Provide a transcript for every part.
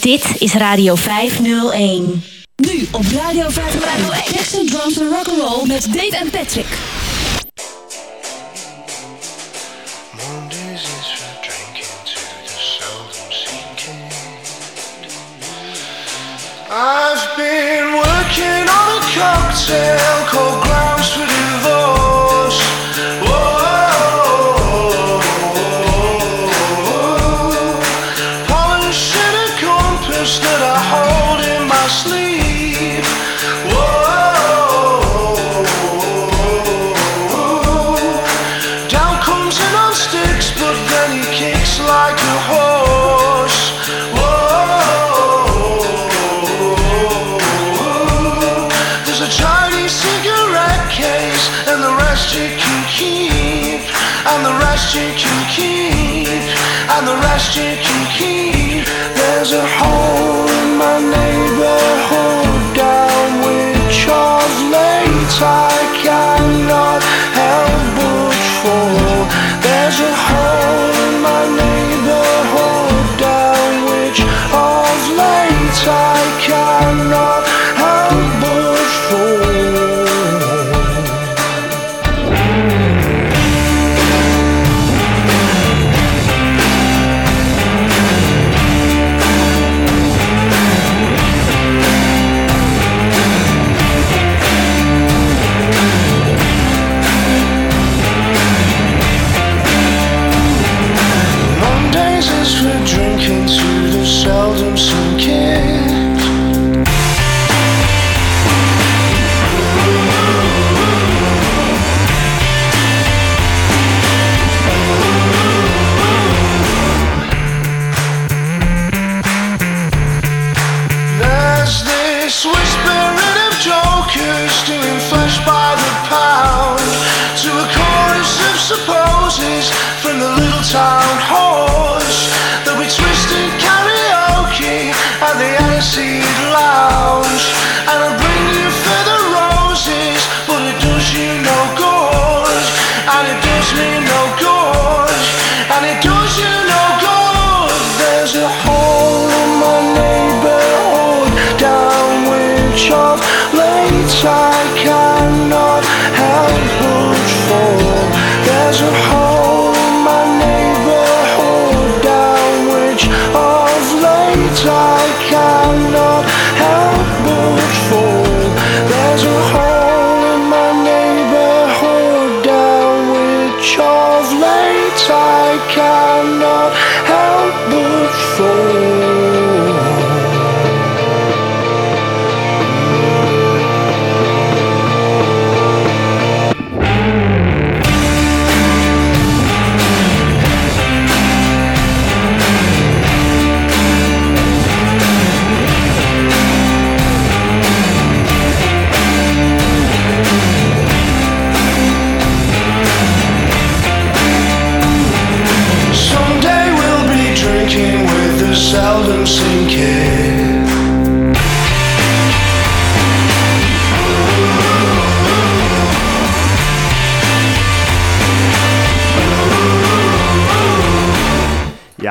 Dit is Radio 501. Nu op Radio 501. Jackson Drums and Rock'n'Roll met Dave en Patrick. I've been working on a cocktail called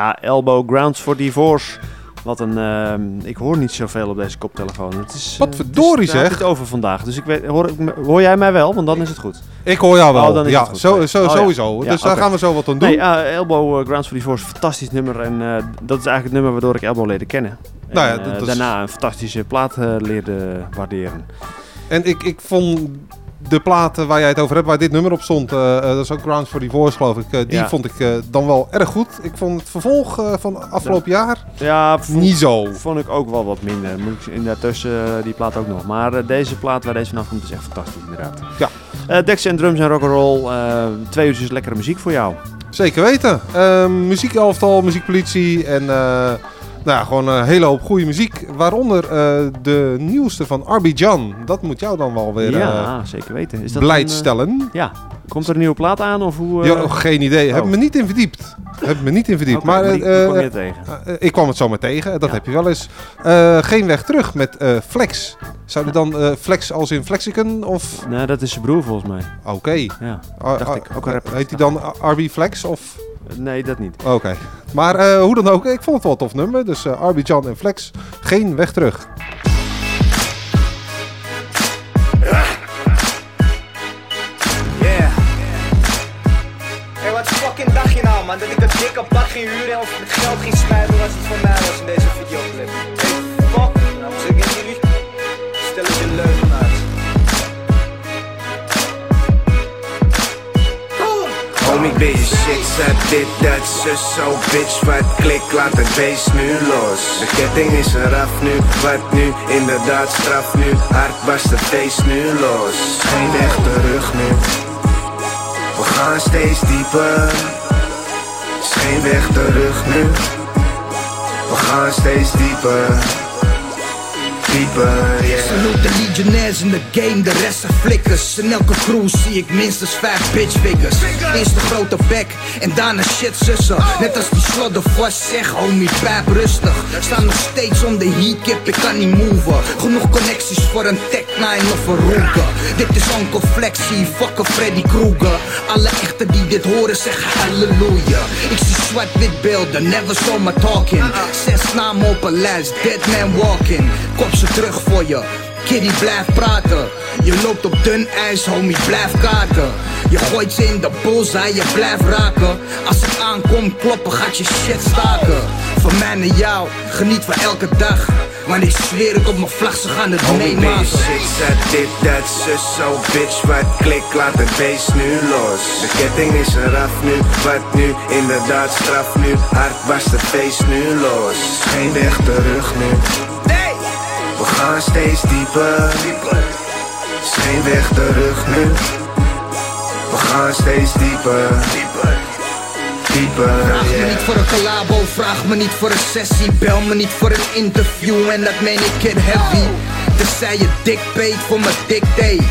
Ja, Elbow Grounds for Divorce. Wat een... ehm, ik hoor niet zoveel op deze koptelefoon. Het is, Wat eh, verdorie, het is, zeg. het over vandaag. Dus ik weet, hoor, hoor jij mij wel? Want dan is het goed. Ik hoor jou wel. Oh, ja, goed. zo, zo, Oh, sowieso. Ja, dus daar gaan we zo wat aan doen. Nee, eh, Elbow eh, Grounds for Divorce, fantastisch nummer. En dat is eigenlijk het nummer waardoor ik Elbow leerde kennen. En, Nou ja, dat is- daarna een fantastische plaat leerde waarderen. En ik, ik vond de platen waar jij het over hebt, waar dit nummer op stond, eh, eh, dat is ook Grounds for Divorce geloof ik, eh, die Ja. vond ik dan wel erg goed. Ik vond het vervolg van afgelopen jaar Ja, vond, niet zo. vond ik ook wel wat minder. Moet ik in daartussen die plaat ook nog. Maar deze plaat waar deze vanaf komt is echt fantastisch inderdaad. Ja. Dex en drums en rock'n'roll. twee uurtjes lekkere muziek voor jou. Zeker weten. Ehm muziekelftal, muziekpolitie en nou gewoon een hele hoop goede muziek. Waaronder eh, de nieuwste van Arbidjan. Dat moet jou dan wel weer eh, ja, zeker weten. Is dat blij een, eh, stellen. ja. Komt er een nieuwe plaat aan of hoe? eh? Ja, oh, geen idee. Heb oh. me niet in verdiept. Heb me niet in verdiept. Maar eh, kwam je eh, tegen. eh, ik kwam het zomaar tegen. Dat Ja. heb je wel eens. Eh, geen weg terug met eh, Flex. Zou die dan eh, Flex als in Flexicon? Of Nee, dat is zijn broer volgens mij. oké. Ja. Ah, Dacht ah, ik, ook een rapper. Heet hij dan RB Flex? Of Nee, dat niet. Oké. Maar eh, hoe dan ook, ik vond het wel een tof nummer. Dus eh Arbidjan en Flex, geen weg terug. Yeah. Hey, wat fucking dacht je nou, man? Dat ik dat dik apart ging huren of met geld ging smijten als het voor mij was in deze videoclip. Homie, ben je shit, zet dit, dat, zus, zo, bitch, wat klik, laat het beest nu los. De ketting is eraf nu, wat nu, inderdaad straf nu, hard was het feest nu los. Geen weg terug nu, we gaan steeds dieper. Geen weg terug nu, we gaan steeds dieper. Dieper, yeah. Salute de legionnaires in de game, de rest zijn flikkers. In elke crew zie ik minstens vijf bitch figures. Eerst de grote bek en daarna shit zussen. Net als die slodder vast zeg, homie, pijp rustig. Sta nog steeds on de heat, kip, ik kan niet moven. Genoeg connecties voor een Tech 9 of een Ruger. Dit is Uncle Flexie, fuck een Freddy Krueger. Alle echten die dit horen zeggen halleluja. Ik zie zwart-wit beelden, never saw my talking. Zes namen op een lijst, dead man walking. Kop ze terug voor je. Kitty blijf praten. Je loopt op dun ijs, homie, blijf kaarten. Je gooit ze in de bullseye, je blijft raken. Als het aankomt kloppen, gaat je shit staken. Van mij naar jou, geniet van elke dag. Want ik zweer het op mijn vlag, ze gaan het Homie, meemaken. shit, zet dit, dat, zus, zo, bitch, wat klik, laat het beest nu los. De ketting is eraf nu, wat nu, inderdaad straf nu, hard was het feest nu los. Geen weg terug nu, we gaan steeds dieper. Is geen weg terug nu, we gaan steeds dieper. Dieper, Vraag me niet voor een collabo, vraag me niet voor een sessie. Bel me niet voor een interview en dat meen ik kid heavy. Tenzij je dik beet voor mijn dictate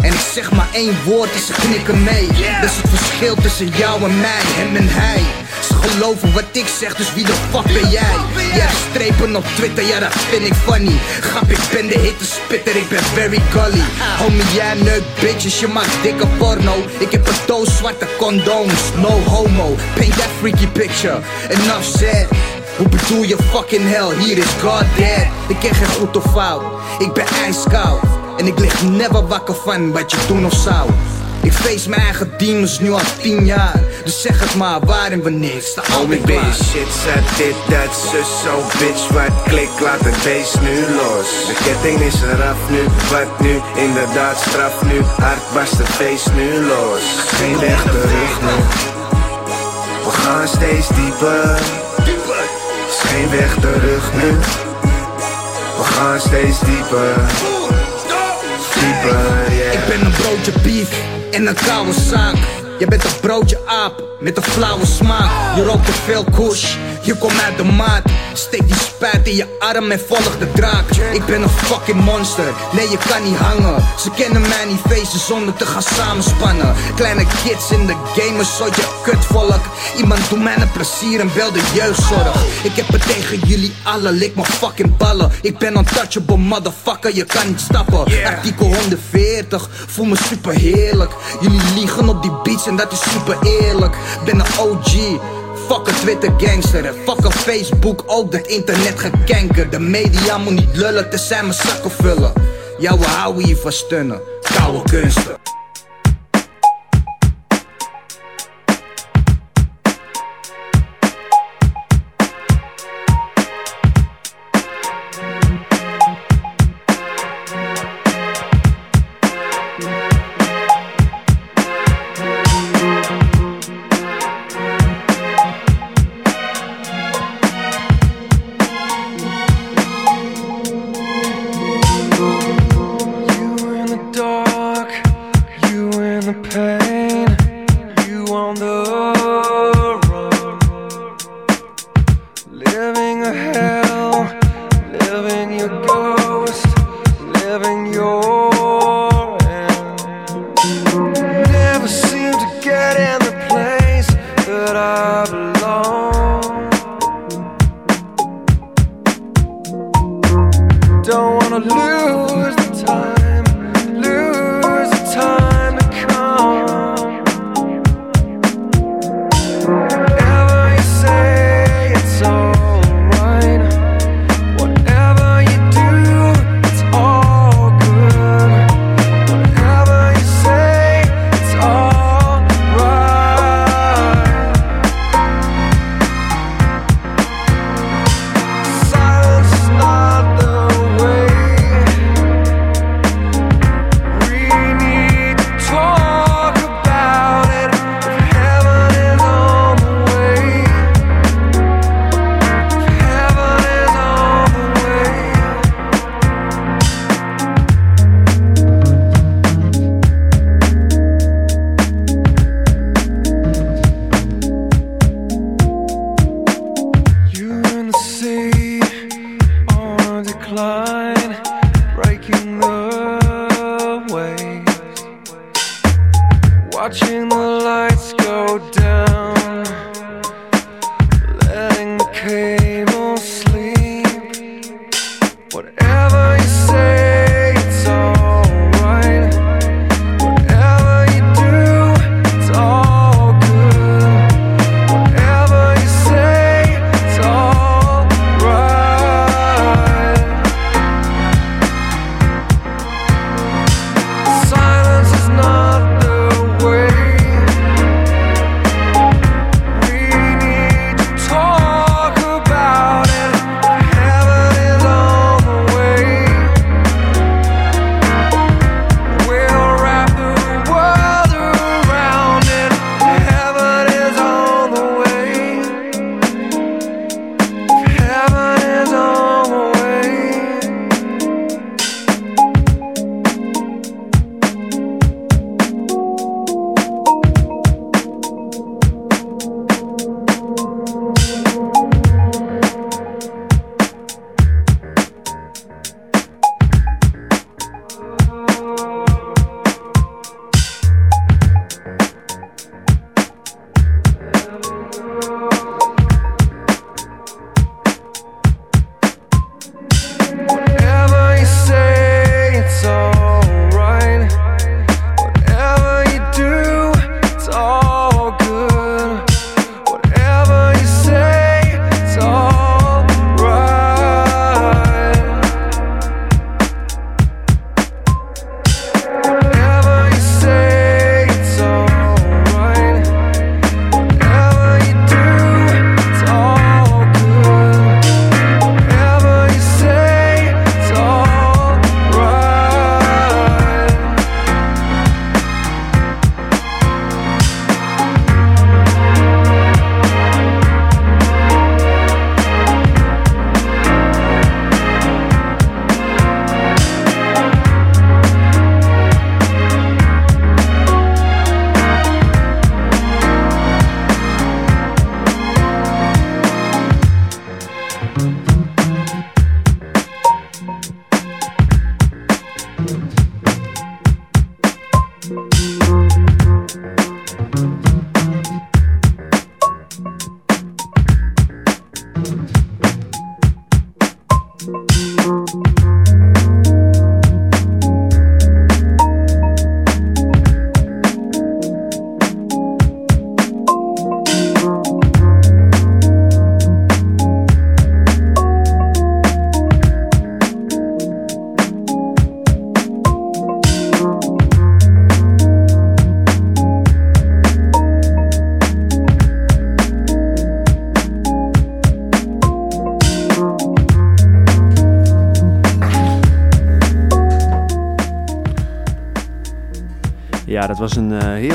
En ik zeg maar één woord en ze knikken mee. Dat is het verschil tussen jou en mij, hem en hij geloven wat ik zeg, dus wie de fuck ben jij? Jij strepen op Twitter, ja dat vind ik funny. Grap, ik ben de hitte spitter, ik ben very gully. Homie, jij neukt bitches, je maakt dikke porno. Ik heb een doos zwarte condooms, no homo. Paint that freaky picture, enough said. Hoe bedoel je fucking hell, hier is God dead. Ik ken geen goed of fout, ik ben ijskoud. En ik lig never wakker van wat je doen of zou. Ik face mijn eigen demons nu al tien jaar Dus zeg het maar, waar en wanneer, ik sta Homie, ben je shit, zet dit, dat, zus, zo, bitch, wat klik, laat het beest nu los. De ketting is eraf nu, wat nu, inderdaad straf nu, hard was het feest nu los. Geen weg terug nu, we gaan steeds dieper. Is geen weg terug nu, we gaan steeds dieper. Dieper, yeah. Ik ben een broodje beef en een koude zaak. Je bent een broodje aap met een flauwe smaak. Je rookt te veel kush, je komt uit de maat. Steek die spuit in je arm en volg de draak. Ik ben een fucking monster, nee je kan niet hangen. Ze kennen mij niet feesten zonder te gaan samenspannen. Kleine kids in de gamers, zo je kutvolk. Iemand doet mij een plezier en bel de jeugdzorg. Ik heb het tegen jullie allen, lik mijn fucking ballen. Ik ben untouchable motherfucker, je kan niet stappen. Artikel 140, voel me super heerlijk. Jullie liegen op die beats en dat is super eerlijk. Ben een OG. Fuck een Twitter gangster en fuck een Facebook, ook dat internet gekanker. De media moet niet lullen, tenzij mijn zakken vullen. Jouw houden hier van stunnen, koude kunsten. line, breaking the waves, watching the lights go down.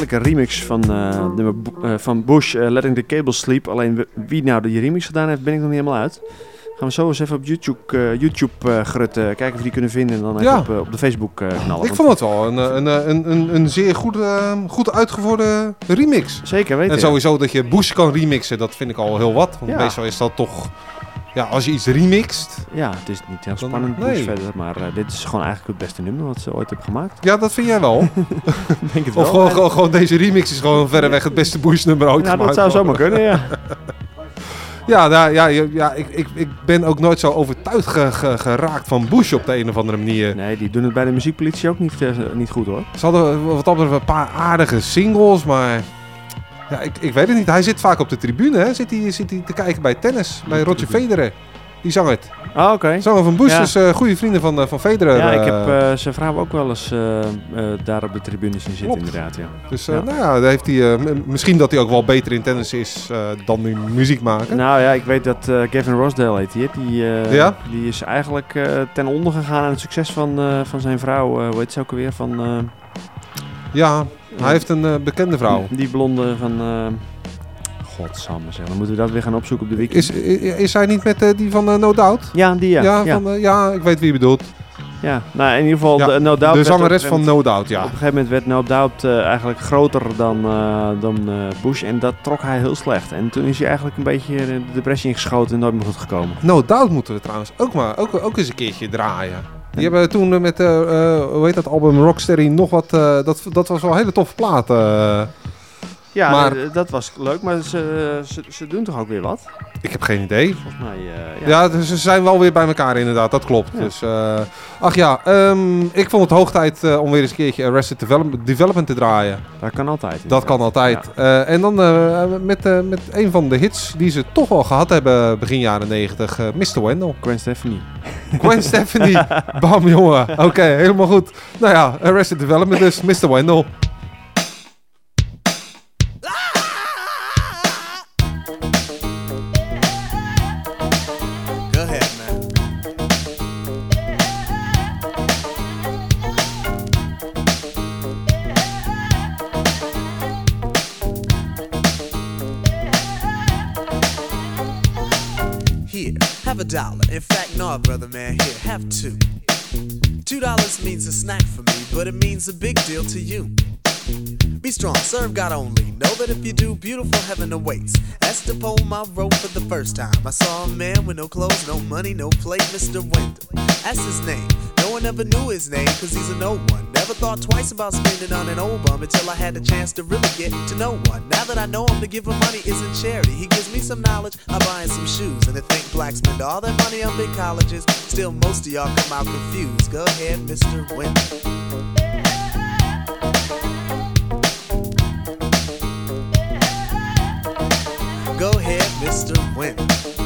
Heerlijke remix van, eh, nummer Bo- eh, van Bush, eh, Letting the Cable Sleep. Alleen wie nou die remix gedaan heeft, ben ik nog niet helemaal uit. Gaan we zo eens even op YouTube, eh, YouTube eh, grutten, kijken of we die kunnen vinden en dan even Ja. op, op de Facebook eh, knallen. Ik vond het wel een, een, een, een, een zeer goed, eh, goed uitgevoerde remix. Zeker weten. En sowieso dat je Bush kan remixen, dat vind ik al heel wat. Want Ja. meestal is dat toch... Ja, als je iets remixt... Ja, het is niet heel spannend nee. Verder, maar eh, dit is gewoon eigenlijk het beste nummer wat ze ooit hebben gemaakt. Ja, dat vind jij wel. Denk het of wel. gewoon, gewoon, gewoon deze remix is gewoon verreweg het beste Bush nummer ooit Nou, dat zou zomaar kunnen, ja. Ja, nou, ja, ja, ja ik, ik, ik ben ook nooit zo overtuigd ge- ge- geraakt van Bush op de een of andere manier. Nee, die doen het bij de muziekpolitie ook niet, eh, niet goed hoor. Ze hadden wat dat betreft een paar aardige singles, maar... Ja, ik, ik weet het niet. Hij zit vaak op de tribune, hè? Zit hij, zit hij te kijken bij tennis, bij Roger Federer. Die zang het. Ah, oké. Zanger van Bush Ja. is eh goede vrienden van, eh, van Federer. Ja, ik eh. heb eh, zijn vrouw ook wel eens eh, eh, daar op de tribune zien zitten Klopt. inderdaad, ja. Dus eh, Ja. nou ja, daar heeft hij, eh, misschien dat hij ook wel beter in tennis is eh, dan in muziek maken. Nou ja, ik weet dat eh, Gavin Rosdale heet die, die, eh, Ja? die is eigenlijk eh, ten onder gegaan aan het succes van, eh, van zijn vrouw, eh hoe heet ze ook alweer, van... eh, Ja, hij heeft een eh, bekende vrouw. Die blonde van... eh Godsamme zeg, dan moeten we dat weer gaan opzoeken op de wiki. Is, is hij niet met eh, die van No Doubt? Ja, die ja. Ja, ja, Van, ja, ik weet wie je bedoelt. ja. Nou, in ieder geval, Ja, de, No Doubt de zangeres van No Doubt, ja. Op een gegeven moment werd No Doubt eigenlijk groter dan, dan Bush en dat trok hij heel slecht. En toen is hij eigenlijk een beetje de depressie ingeschoten en nooit meer goed gekomen. No Doubt moeten we trouwens ook, maar, ook, ook eens een keertje draaien. Die hebben toen eh, met, eh, eh, hoe heet dat album, Rocksteady, nog wat, dat, dat was wel een hele toffe plaat. Ja, Maar- dat was leuk, maar ze, ze, ze doen toch ook weer wat? ik heb geen idee. Volgens mij, eh, ja. Ja, dus ze zijn wel weer bij elkaar inderdaad, dat klopt. Ja. Dus, eh, ach ja, ehm, ik vond het hoog tijd eh, om weer eens een keertje Arrested Development, Development te draaien. Dat kan altijd. Dat kan altijd. Ja. En dan met, met een van de hits die ze toch wel gehad hebben begin jaren 90, eh, Mr. Wendell. Gwen Stefani. Gwen Stefani. Bam, jongen. Oké, helemaal goed. Nou ja, Arrested Development dus, Mr. Wendell. In fact, nah, brother man, here, have two. Two dollars means a snack for me, but it means a big deal to you. Be strong, serve God only. Know that if you do, beautiful heaven awaits. As to pull my rope for the first time, I saw a man with no clothes, no money, no plate, Mr. Wendell. That's his name. No one ever knew his name, cause he's a no one. Never thought twice about spending on an old bum until I had the chance to really get to know one. Now that I know him, to give him money isn't charity. He gives me some knowledge, I buy him some shoes. And to think blacks spend all their money on big colleges, still most of y'all come out confused. Go ahead, Mr. Wendell. Go ahead, Mr. Wendell.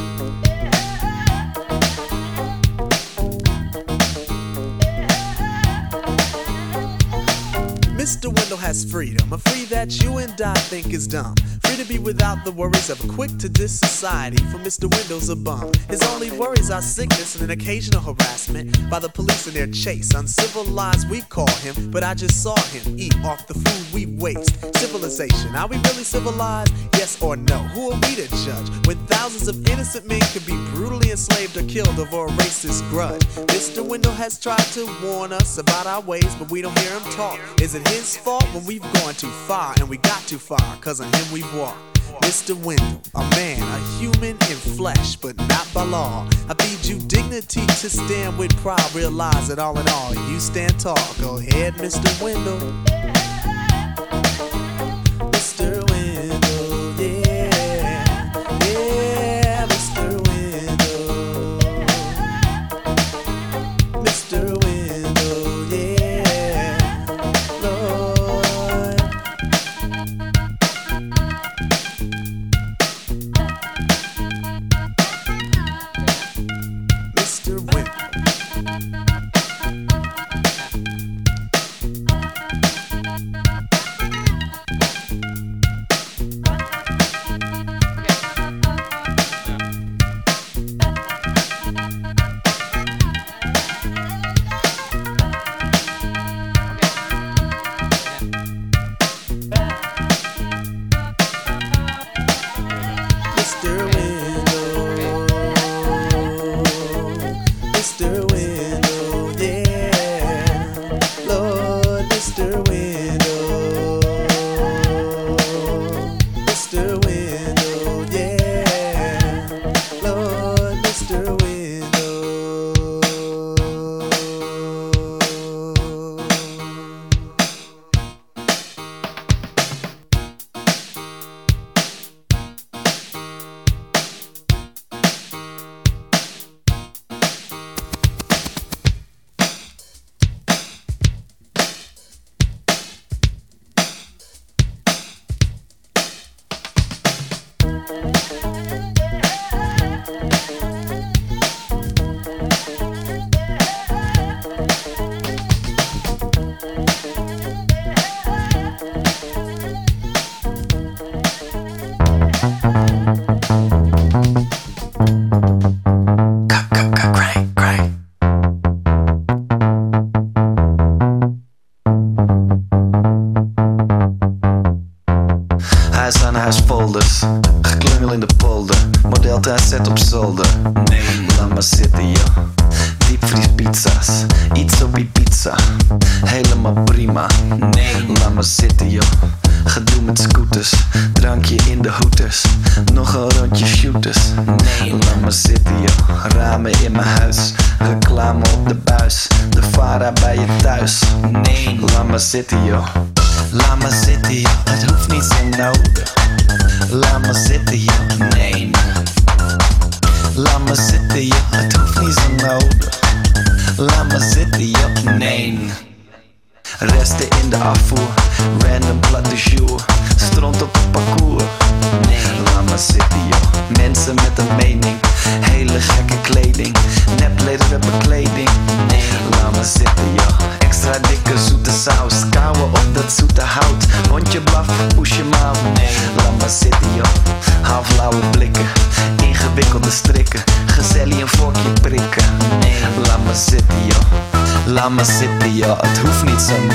Mr. Wendell has freedom, a free that you and I think is dumb. Free to be without the worries of a quick to diss society, for Mr. Wendell's a bum. His only worries are sickness and an occasional harassment by the police in their chase. Uncivilized, we call him, but I just saw him eat off the food we waste. Civilization, are we really civilized? Yes or no? Who are we to judge when thousands of innocent men could be brutally enslaved or killed over a racist grudge? Mr. Wendell has tried to warn us about our ways, but we don't hear him talk. Is it his fault when we've gone too far and we got too far? Cause on him we've walked. Mr. Wendell, a man, a human in flesh, but not by law. I feed you dignity to stand with pride. Realize that all in all, you stand tall. Go ahead, Mr. Wendell.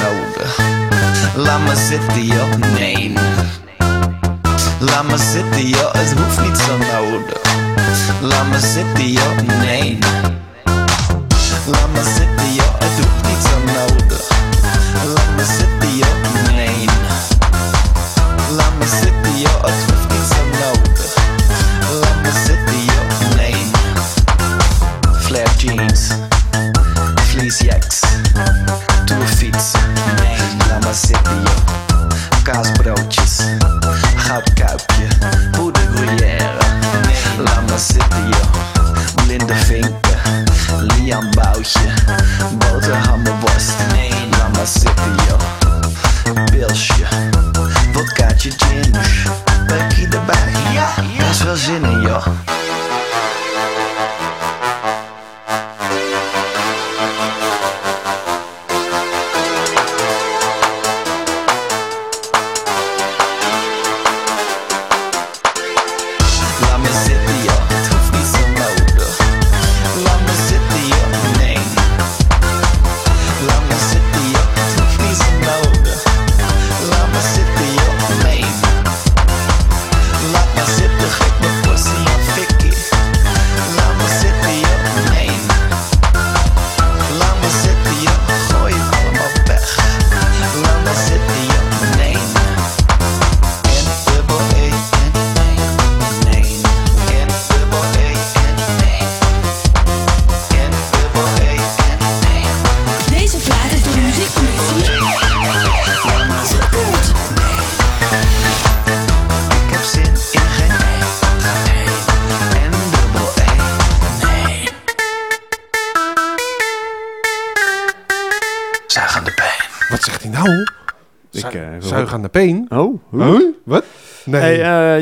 Nodig. Laat me zitten, joh. Nee. Laat me zitten, joh. Het hoeft niet zo nodig. Laat me zitten, joh. Nee. Laat me zitten, joh.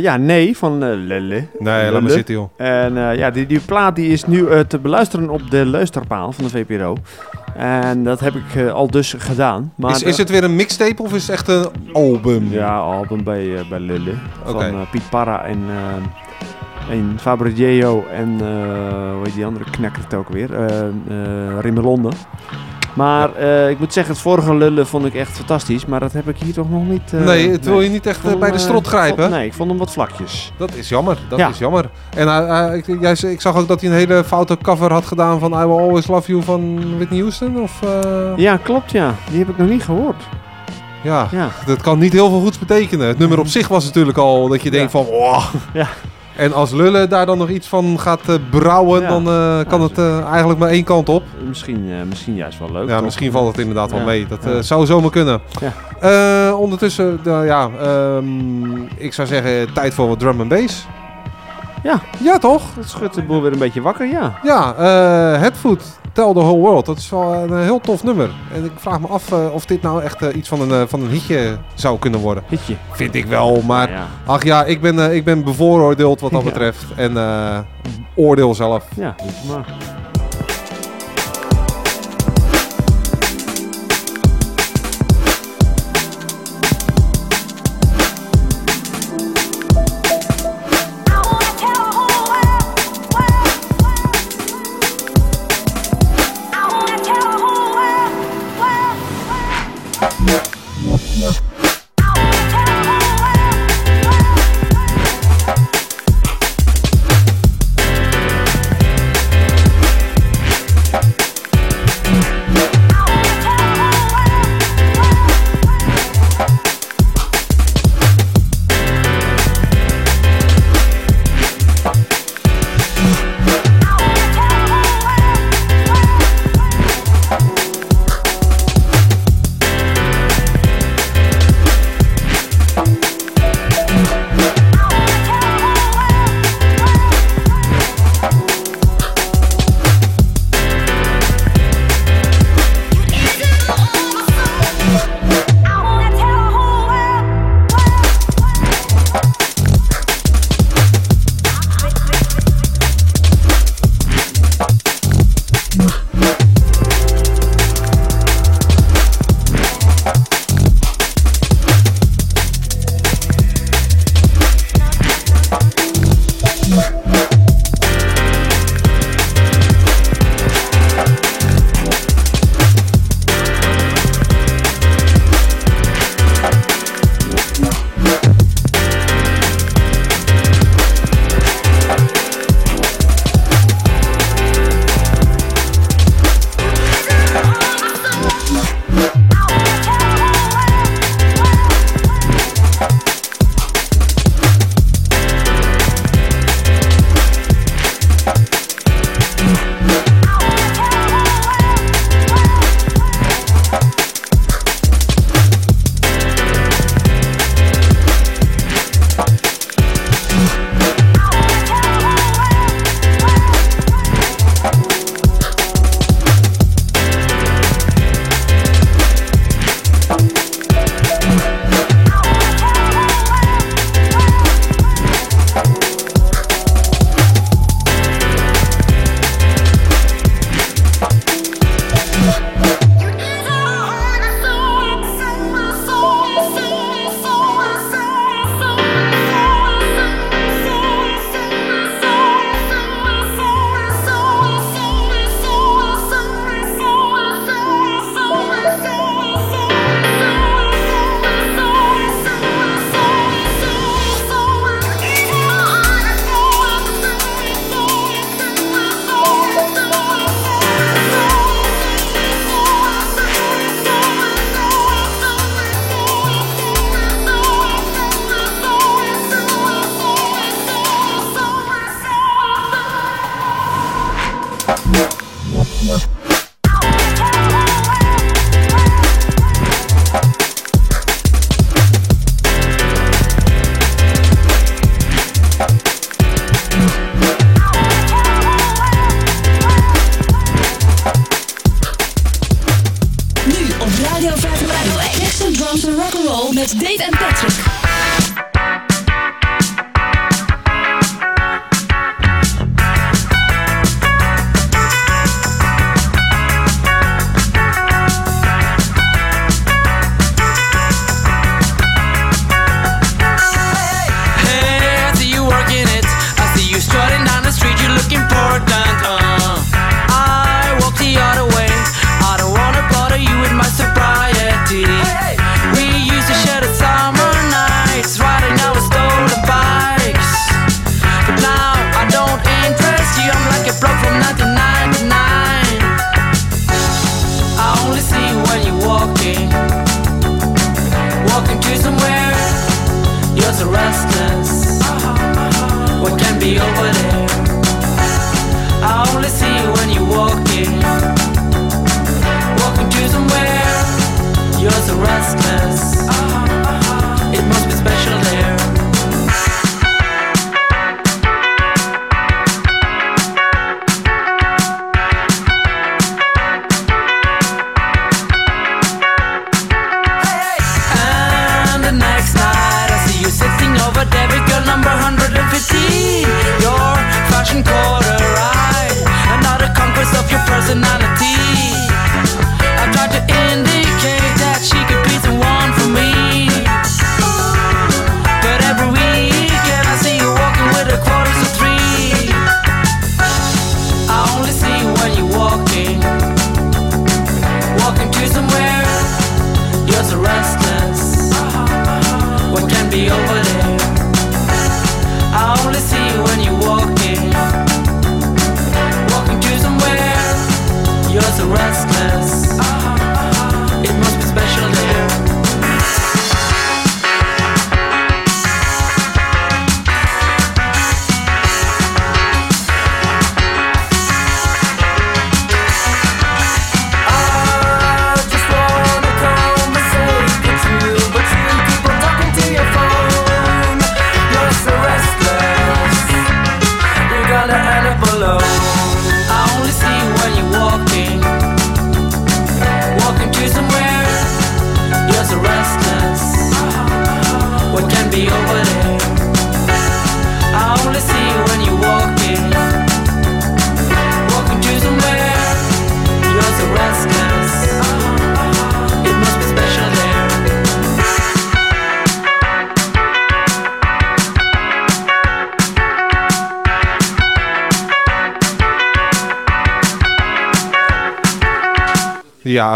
Ja, nee, van eh, Lelle. nee, laat me Lelle. zitten, joh. En eh, ja, die, die plaat die is nu eh, te beluisteren op de luisterpaal van de VPRO. En dat heb ik eh, al dus gedaan. Maar Is, is het weer een mixtape of is het echt een album? Ja, album bij, eh, bij Lille. Van eh, Piet Parra en, eh en Fabrizio en eh, hoe heet die andere knakker het ook weer? Eh eh Rimelonde. Maar eh, ik moet zeggen, het vorige Lullen vond ik echt fantastisch. Maar dat heb ik hier toch nog niet... eh, nee, het wil je niet echt eh, bij de strot grijpen. nee, ik vond hem wat vlakjes. Dat is jammer, dat Ja. is jammer. En eh, ik, jij, ik zag ook dat hij een hele foute cover had gedaan van I Will Always Love You van Whitney Houston. Of, Ja, klopt ja. Die heb ik nog niet gehoord. ja. Ja. dat kan niet heel veel goeds betekenen. Het nummer op zich was natuurlijk al dat je denkt van... Oh. Ja. En als Lullen daar dan nog iets van gaat eh, brouwen, Ja. dan eh, kan Ja, het eh, eigenlijk maar één kant op. Misschien, misschien juist wel leuk. Ja, toch? misschien valt het inderdaad wel mee. Dat zou zomaar kunnen. Ja. Ondertussen, nou ja, ehm, ik zou zeggen, tijd voor wat drum and bass. Ja. Ja, toch? Dat schudt de boel weer een beetje wakker, ja. Ja, Headfoot, Tell the Whole World. Dat is wel een heel tof nummer. En ik vraag me af eh, of dit nou echt eh, iets van een, eh, van een hitje zou kunnen worden. Hitje. Vind ik wel, maar Ja, ach ja, ik ben, eh, ik ben bevooroordeeld wat dat betreft. En eh, oordeel zelf. ja, maar.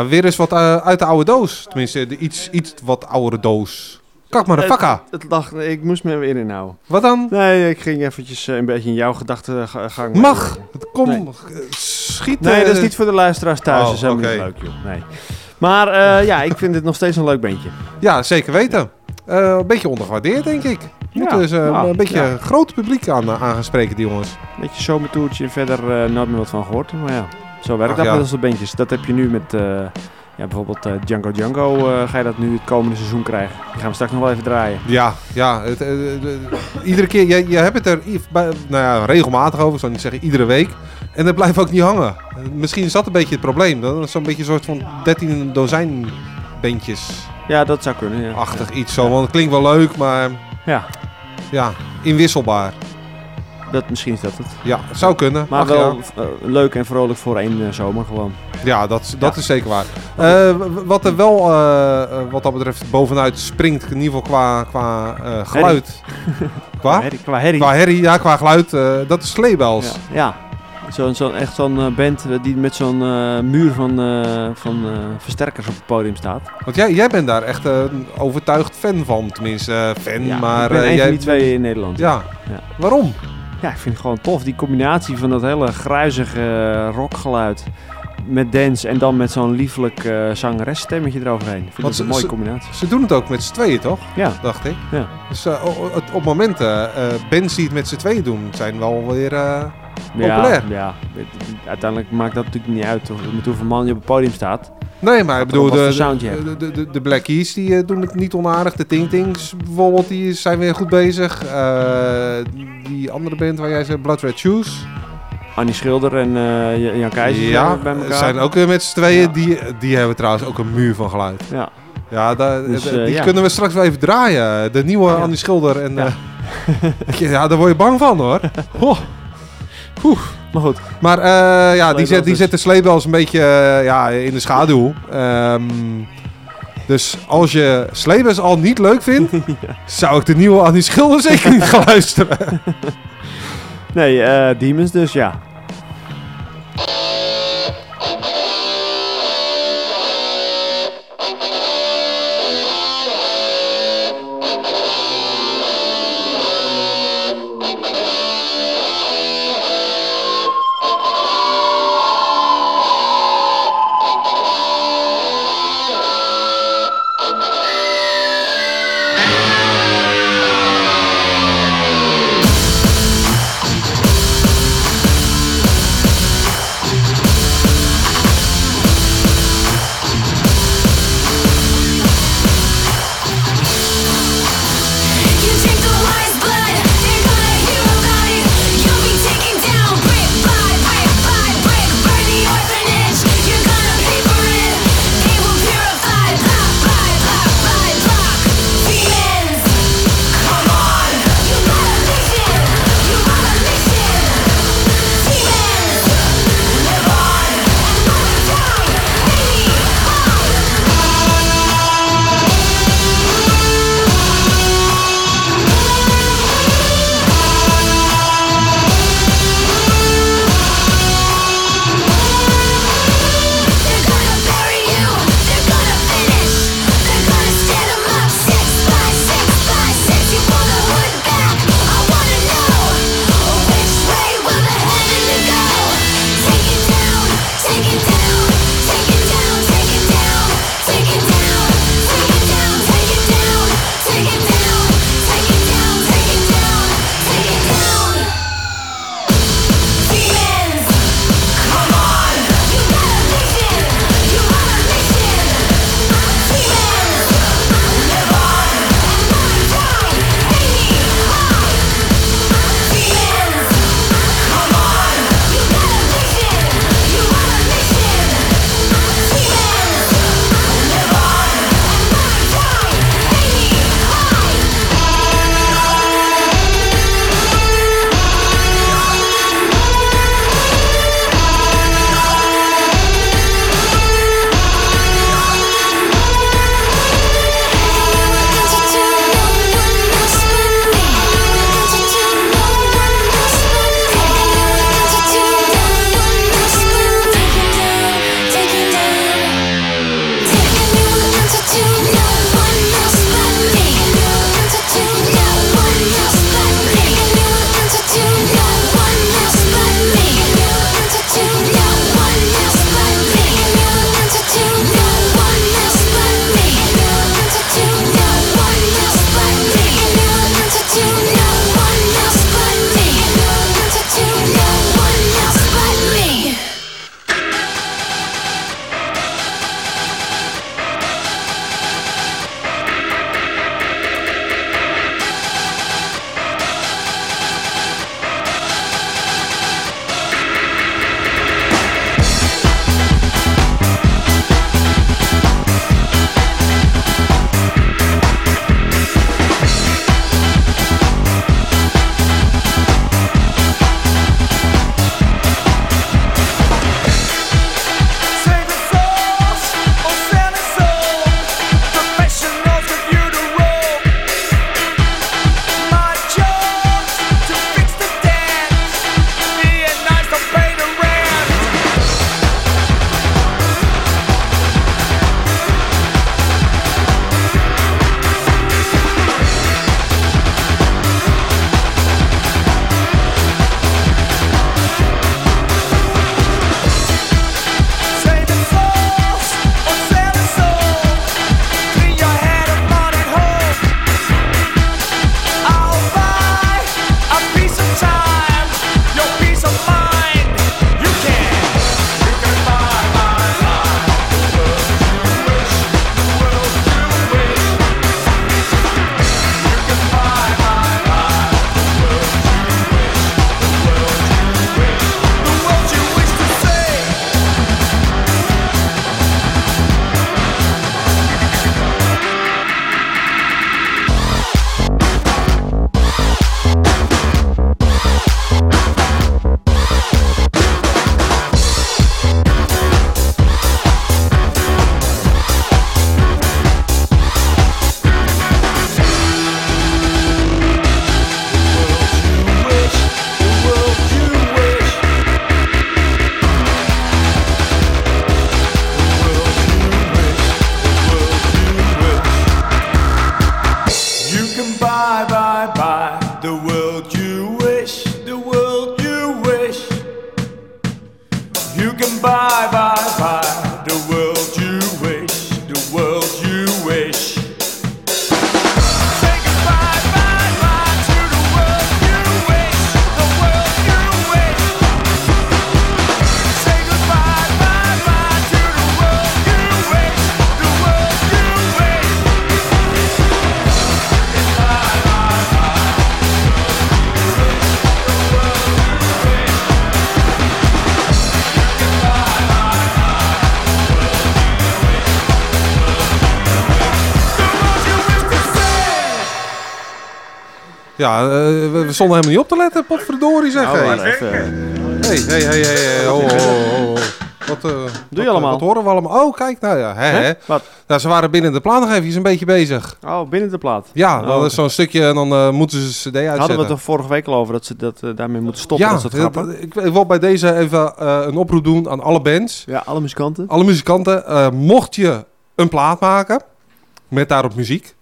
Weer eens wat eh, uit de oude doos. Tenminste, de iets, iets wat oudere doos. Kak maar de fakka. Het, het lag, ik moest me weer inhouden. Wat dan? Nee, ik ging eventjes eh, een beetje in jouw gedachtegang. Mag. Kom, Nee. schiet. Nee, eh, dat is niet voor de luisteraars thuis. Oh, dat is helemaal oké. niet leuk, joh. Nee. Maar eh, ja, ik vind het nog steeds een leuk bandje. Ja, zeker weten. Eh, een beetje ondergewaardeerd, denk ik. Moet Ja, dus eh, een beetje ja. groot publiek aan, eh, aangespreken, die jongens. Beetje zomertoertje en verder eh, nooit meer wat van gehoord. Maar ja, zo werkt Ach, dat ja. met dat soort bandjes. Dat heb je nu met eh, ja, bijvoorbeeld eh, Django Django. eh, ga je dat nu het komende seizoen krijgen. Die gaan we straks nog wel even draaien. Ja, ja. Het, de- iedere keer, je, je hebt het er nou ja, regelmatig over, ik zou niet zeggen iedere week. En dat blijft ook niet hangen. Misschien is dat een beetje het probleem. Dat is zo'n beetje een soort van 13 dozijn bandjes. Ja, dat zou kunnen. Ja. Achtig iets zo. Want het klinkt wel leuk, maar Ja, ja, inwisselbaar. Dat, misschien is dat het. Ja, het zou kunnen. Maar Ach, wel ja. eh, leuk en vrolijk voor één eh, zomer gewoon. Ja, dat, dat Ja. is zeker waar. Eh, wat er wel, wat dat betreft, bovenuit springt, in ieder geval qua, qua geluid. Qua Qua? herrie. Qua herrie. Qua herrie, ja, qua geluid, dat is Sleebels. Ja, ja. Zo'n, zo'n, echt zo'n band die met zo'n muur van, van versterkers op het podium staat. Want jij, jij bent daar echt een overtuigd fan van, tenminste fan, Ja, maar ik ben een jij... van die twee in Nederland. Ja. Ja. waarom? Ja, ik vind het gewoon tof. Die combinatie van dat hele gruizige eh, rockgeluid met dance en dan met zo'n lieflijk eh zangeresstemmetje eroverheen. Ik vind dat een mooie combinatie. Ze doen het ook met z'n tweeën, toch? Ja. Dacht ik. Ja. Dus eh, op momenten, eh bands die het met z'n tweeën doen, zijn wel weer... populair. Ja, ja. Uiteindelijk maakt dat natuurlijk niet uit toch, met hoeveel man je op het podium staat. Nee, maar ik bedoel, de, de, de, de, de Black Keys die eh, doen het niet onaardig. De Ting Tings bijvoorbeeld, die zijn weer goed bezig. Eh, die andere band waar jij zei, Blood Red Shoes. Annie Schilder en eh, Jan Keizer ja, bij elkaar. zijn ook weer met z'n tweeën. Ja. Die, die hebben trouwens ook een muur van geluid. Ja. Ja, da- Dus, die ja. kunnen we straks wel even draaien. De nieuwe. Annie Schilder. En, Ja. ja. daar word je bang van hoor. Oeh. Maar goed, Maar eh, ja, die, zet, die dus. zet de sleepwells een beetje eh, ja, in de schaduw. Ehm, dus als je sleepwells al niet leuk vindt, zou ik de nieuwe Annie Schilder zeker niet gaan luisteren. nee, eh, Demons dus, ja. Ja, eh, we, we stonden helemaal niet op te letten, potverdorie zeg. Nou, hey. even, Hey, hey. Wat, wat, je eh, allemaal? Wat horen we allemaal? Oh, kijk, nou ja, hè. Wat? Nou, ze waren binnen de plaat nog even een beetje bezig. Oh, binnen de plaat. Ja, Oh, dat is zo'n stukje en dan eh, moeten ze cd uitzetten. Hadden we het er vorige week al over dat ze dat, eh, daarmee moeten stoppen? ja, dat dat- ik, ik wil bij deze even een oproep doen aan alle bands. Ja, alle muzikanten. Alle muzikanten, mocht je een plaat maken met daarop muziek,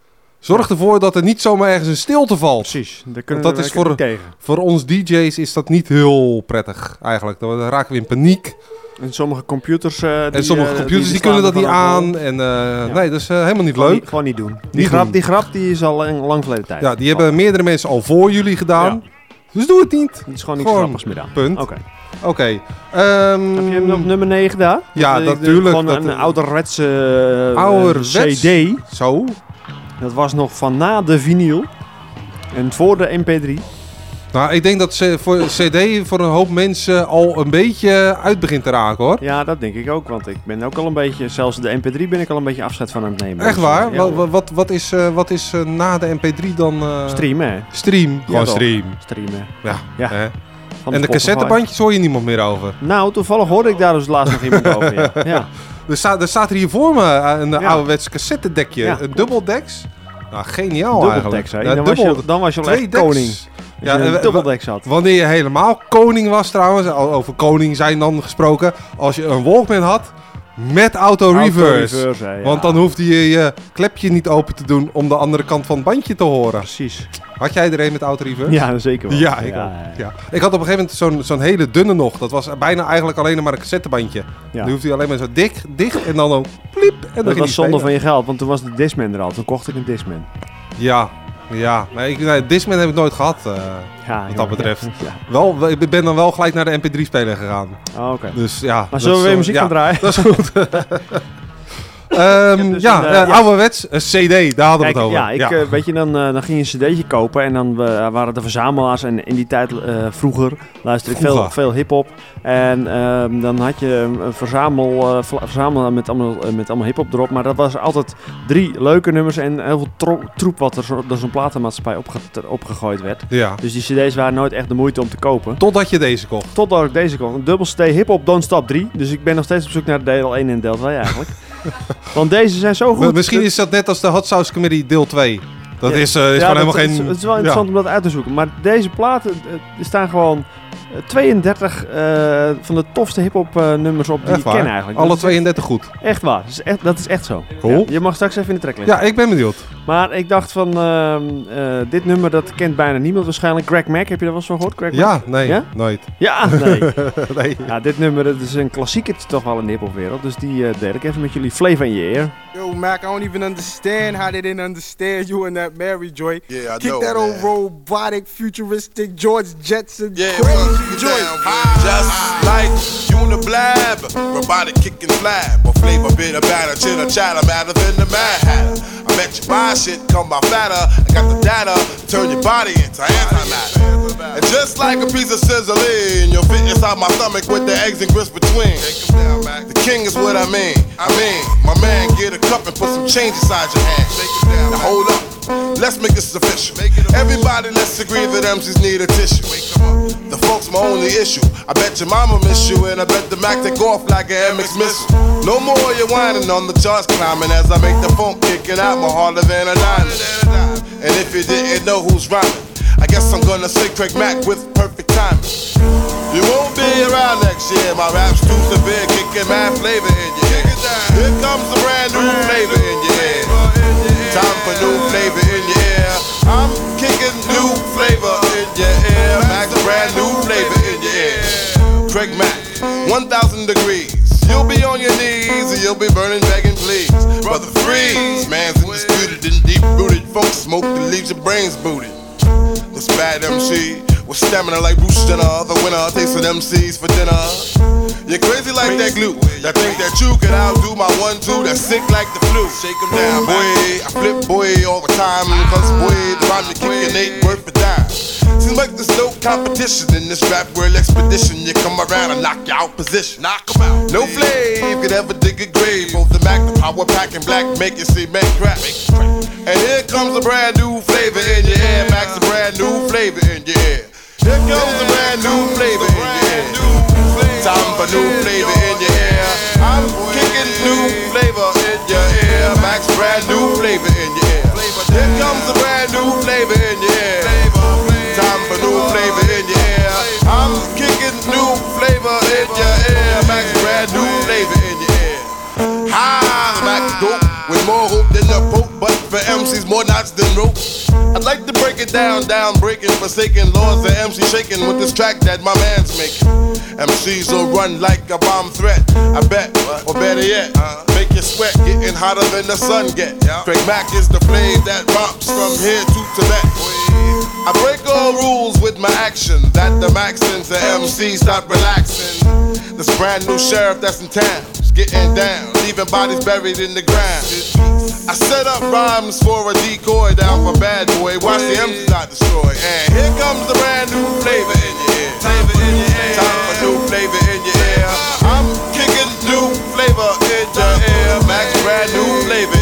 zorg ervoor dat er niet zomaar ergens een stilte valt. Precies, daar Want dat we is voor, tegen. voor ons DJ's is dat niet heel prettig eigenlijk. Dan raken we in paniek. En sommige computers... eh, die, en sommige eh, computers die, kunnen dat niet aan. En eh, nee, dat is helemaal niet leuk. niet, gewoon niet doen. Die, Niet grap, doen. die grap die is al lang, lang verleden tijd. Ja, die hebben meerdere mensen al voor jullie gedaan. Dus doe het niet. Het is gewoon niks grappigs meer aan. Punt. Oké. Oké. ehm, Heb je hem op nummer 9 gedaan? Ja, natuurlijk, Gewoon dat- een ouderwetse Ouderwets? CD. Zo. Dat was nog van na de vinyl. En voor de MP3. Nou, ik denk dat voor CD voor een hoop mensen al een beetje uit begint te raken hoor. Ja, dat denk ik ook. Want ik ben ook al een beetje... Zelfs de MP3 ben ik al een beetje afscheid van aan het nemen. Echt Dus, waar? ja, Wat, wat, wat is, eh, wat is eh, na de MP3 dan? eh, Streamen, hè? Stream. Gewoon stream. Streamen. Ja. Ja. hè? En de cassettebandjes hoor je niemand meer over. Nou, toevallig hoorde ik daar dus laatst nog iemand over. Ja. ja. Er, staat, er staat er hier voor me eh, een Ja. ouderwets cassettedekje. Ja, een dubbeldeks. Nou, geniaal eigenlijk. Ja, Dan was je- dan was je al twee echt decks. koning. Je een eh. Wanneer je helemaal koning was trouwens, al over koning zijn dan gesproken, als je een Walkman had met auto reverse. Auto-reverse, hè, ja. Want dan hoefde je je klepje niet open te doen om de andere kant van het bandje te horen. Precies. Had jij er een met auto reverse? Ja, zeker wel. Ja, ik Ja, ook. ja, Ja. Ik had op een gegeven moment zo'n zo'n hele dunne nog. Dat was bijna eigenlijk alleen maar een cassettebandje. Nu hoeft hij alleen maar zo dik, dicht en dan ook pliep. En dan Dat ging was zonde spelen. van je geld, want toen was de Discman er al. Toen kocht ik een Discman. Ja, ja. Nee, ik, nee, Discman heb ik nooit gehad, eh, Ja, wat dat betreft. Ja. Wel, ik ben dan wel gelijk naar de MP3-speler gegaan. Oh, Oké. Dus ja. Maar zullen we weer muziek ja, gaan draaien? Dat is goed. Ehm, dus ja, een, ja. ouderwets, een CD, daar hadden we het over. ja, ik, weet je, dan, dan ging je een cd'tje kopen en dan waren de verzamelaars. En in die tijd, vroeger, luisterde ik veel, veel hip-hop. En ehm, dan had je een verzamel, eh, verzamelaar met allemaal, eh, met allemaal hip-hop erop. Maar dat was altijd drie leuke nummers en heel veel tro- troep wat er zo, door zo'n platenmaatschappij opge opgegooid werd. Ja. Dus die cd's waren nooit echt de moeite om te kopen. Totdat je deze kocht. Totdat ik deze kocht. Een dubbel CD hip-hop Don't Stop 3. Dus ik ben nog steeds op zoek naar deel 1 en deel 2 eigenlijk. Want deze zijn zo goed. Misschien is dat net als de Hot Sauce Committee deel 2. Dat Ja, is, eh, is ja, gewoon dat- helemaal het geen... is- Het is wel interessant om dat uit te zoeken. Maar deze platen, staan gewoon 32 eh, van de tofste hip-hop eh, nummers op die Echt ik waar? ken eigenlijk. Alle Dat is 32 goed. Echt waar. Dat is echt, dat is echt zo. Cool. Ja, je mag straks even in de tracklist. Ja, ik ben benieuwd. Maar ik dacht van, ehm, eh, dit nummer dat kent bijna niemand waarschijnlijk. Greg Mack, heb je daar wel eens van gehoord? Greg Ja, nee, Ja? nooit. Ja, nee. nee. Ja, dit nummer dat is een klassiekertje toch wel in de hiphopwereld. Dus die eh, deel ik even met jullie. Flavor in je ear. Yo, Mac, I don't even understand how they didn't understand you and that Mary joint. Yeah, I Kick know, that man. old robotic, futuristic George Jetson Yeah, crazy well, joint. Just like Uniblab, robotic kick and flab, or flavor bit of batter, chitter chatter, matter than the mad. I bet you buy shit, come by fatter. I got the data, to turn your body into antimatter. And just like a piece of sizzling, you'll fit inside my stomach with the eggs and grits between. The king is what I mean. I mean, my man, get a cup and put some change inside your hand. Now hold up, let's make this official. Everybody, let's agree that MCs need a tissue. The folks my only issue. I bet your mama miss you, and I bet the Mac take off like an MX missile. No more you whining on the charts climbing as I make the phone kicking out more harder than a diamond. And if you didn't know who's rhyming, I guess I'm gonna say Craig Mack with perfect timing. You won't be around next year. My rap's too severe, kicking mad flavor in your ear. Here comes a brand new flavor in your ear. Time for new flavor in your ear. I'm kicking new flavor in your ear. Brand new flavor in your ear. Craig Mack, 1000 degrees. You'll be on your knees and you'll be burning, begging, please. Brother Freeze, man's undisputed and deep rooted. Funk smoke that leaves your brains booted. This bad MC with stamina like Bruce Jenner, the winner tasting MCs for dinner. You're crazy like that glue. That think that you can outdo my one two. That's sick like the flu. Shake 'em down, boy. I flip boy all the time. Cause boy, the rhyme to kick an eight worth a dime. Seems like there's no competition in this rap world expedition. You come around and knock you out position. Knock 'em out. No flame could ever dig a grave. Both the Mac, the power pack, and black make you see man crack. And here comes a brand new flavor in your ear. Max, a brand new flavor in your ear. Here comes a brand new flavor in your ear. Time for new flavor in your ear. I'm kicking new flavor in your ear. Max, brand new flavor in your ear. Here comes a brand new flavor new flavor in your ear. Max, brand new flavor in your ear. Ah, Max dope with more hope than the Pope, but for MCs more knots than rope. I'd like to break it down, down, breaking, forsaken laws. The MC shaking with this track that my man's making. MCs will run like a bomb threat. I bet, or better yet, make you sweat, getting hotter than the sun get. Craig Mack is the flame that romps from here to Tibet. I break all rules with my action. That the Maxins, the MCs stop relaxing. This brand new sheriff that's in town getting down, leaving bodies buried in the ground. I set up rhymes for a decoy down for bad boy. Watch the MCs not destroy. And here comes the brand new flavor in your ear. Flavor in your ear. Time for new flavor in your ear. I'm kicking new flavor in your ear. Max brand new flavor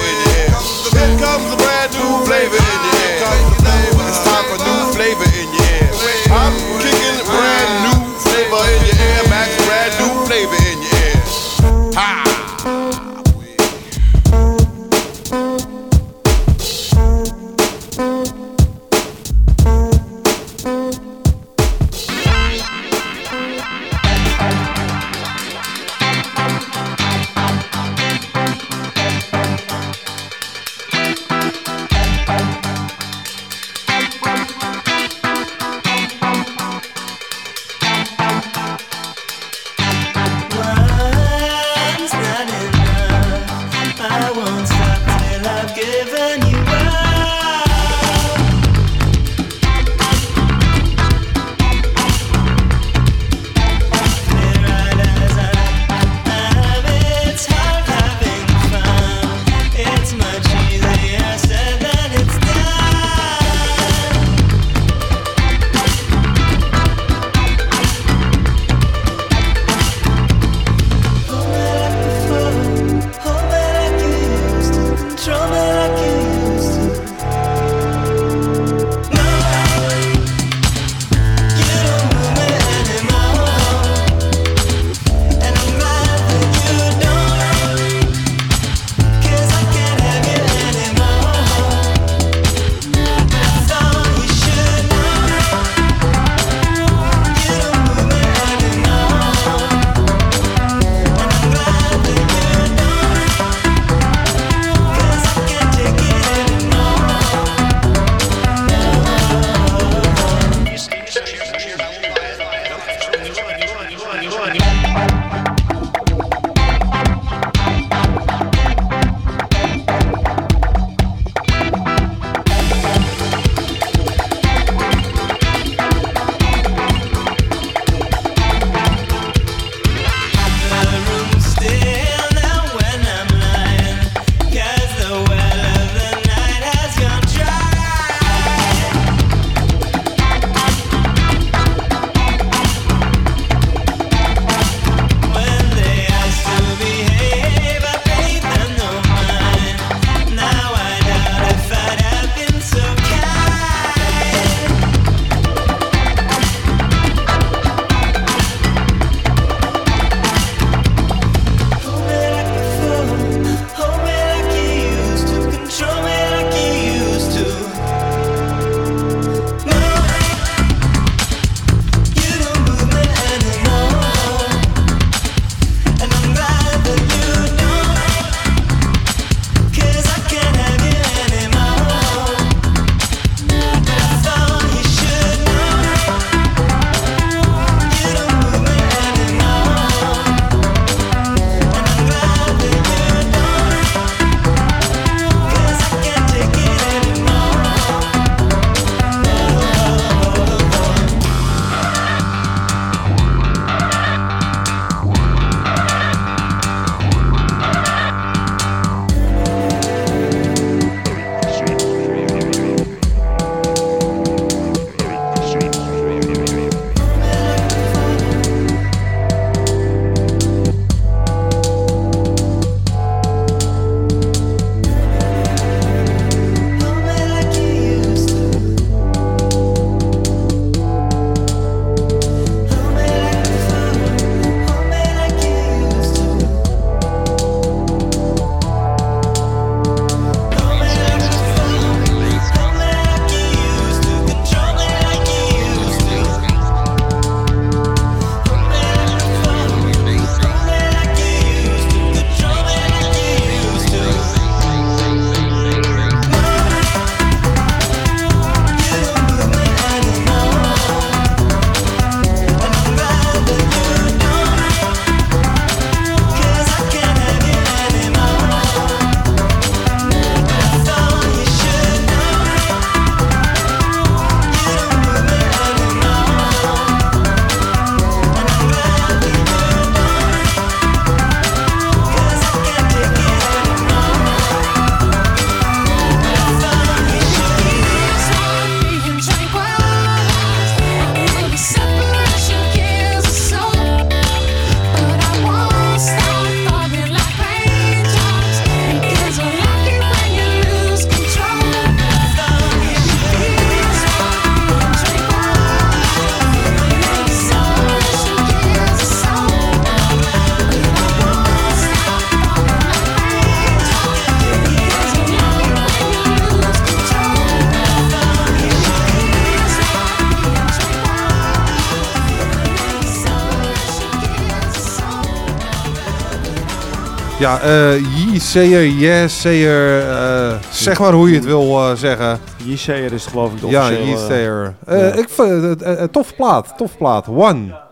Eh, ja, Yeesayer, Yesayer, eh, zeg maar hoe je het wil eh, zeggen. Yeesayer is geloof ik de officiële... Ja, Yeesayer. Ik vind het tof plaat, tof plaat. One.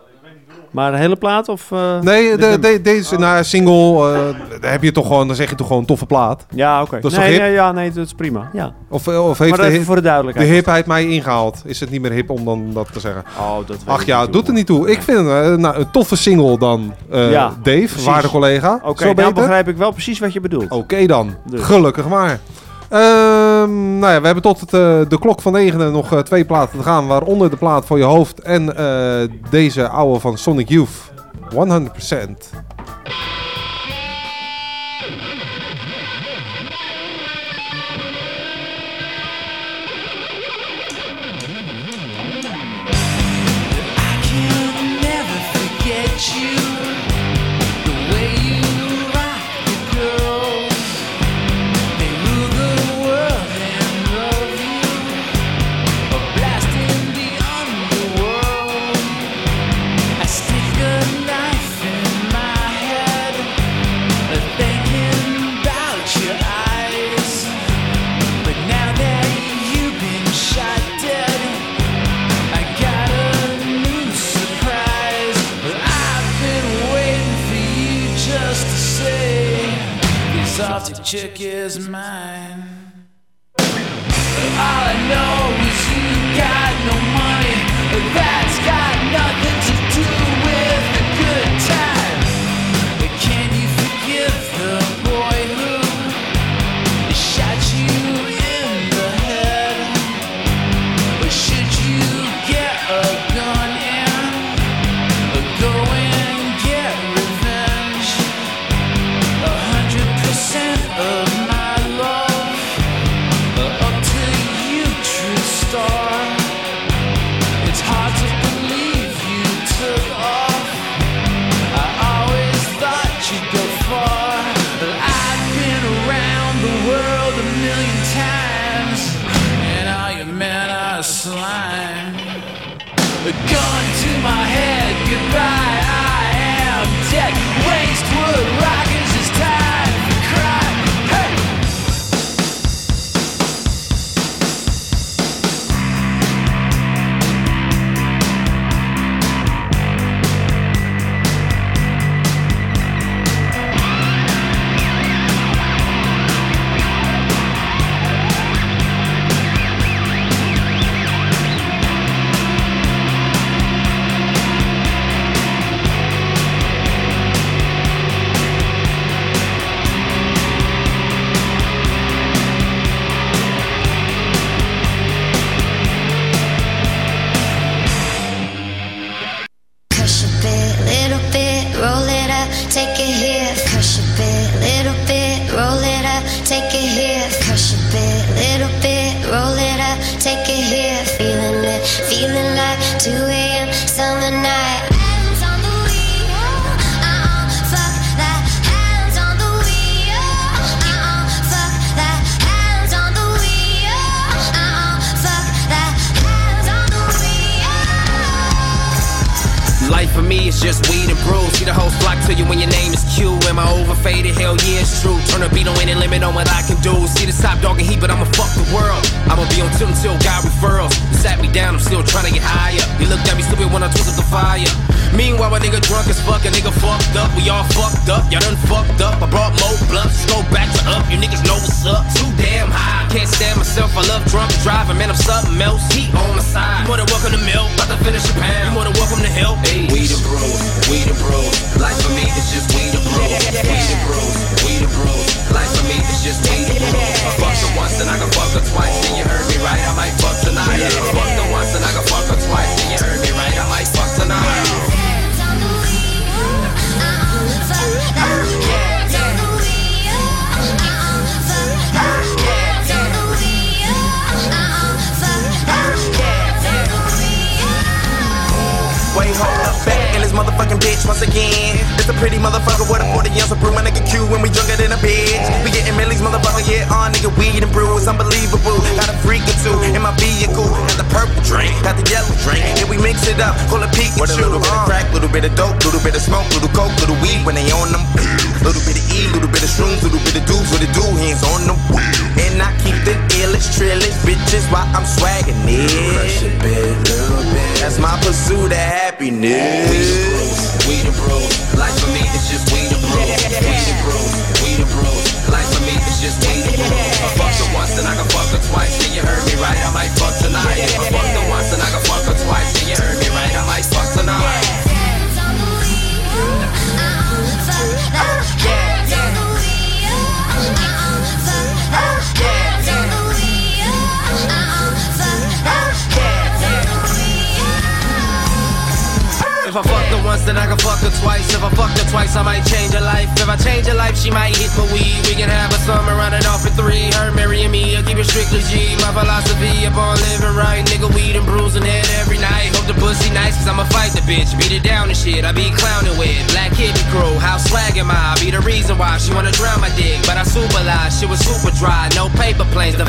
Maar een hele plaat of... Eh, nee, de, deze oh. nou, single eh, heb je toch gewoon, dan zeg je toch gewoon toffe plaat. Ja, oké. Nee, ja, nee, dat is prima. Ja. Of, eh, of heeft de, voor de, duidelijkheid. de hipheid mij ingehaald? Is het niet meer hip om dan dat te zeggen? Oh, dat weet Ach ja, doet er niet toe. Ik vind nou, een toffe single dan, Dave, precies. waarde collega. Oké, okay, begrijp ik wel precies wat je bedoelt. Oké dan, dus. gelukkig maar. Ehm, nou ja, we hebben tot het, eh, de klok van 9 nog eh, twee platen te gaan. Waaronder de plaat voor je hoofd en eh, deze oude van Sonic Youth. 100%. you chick is mine. All I know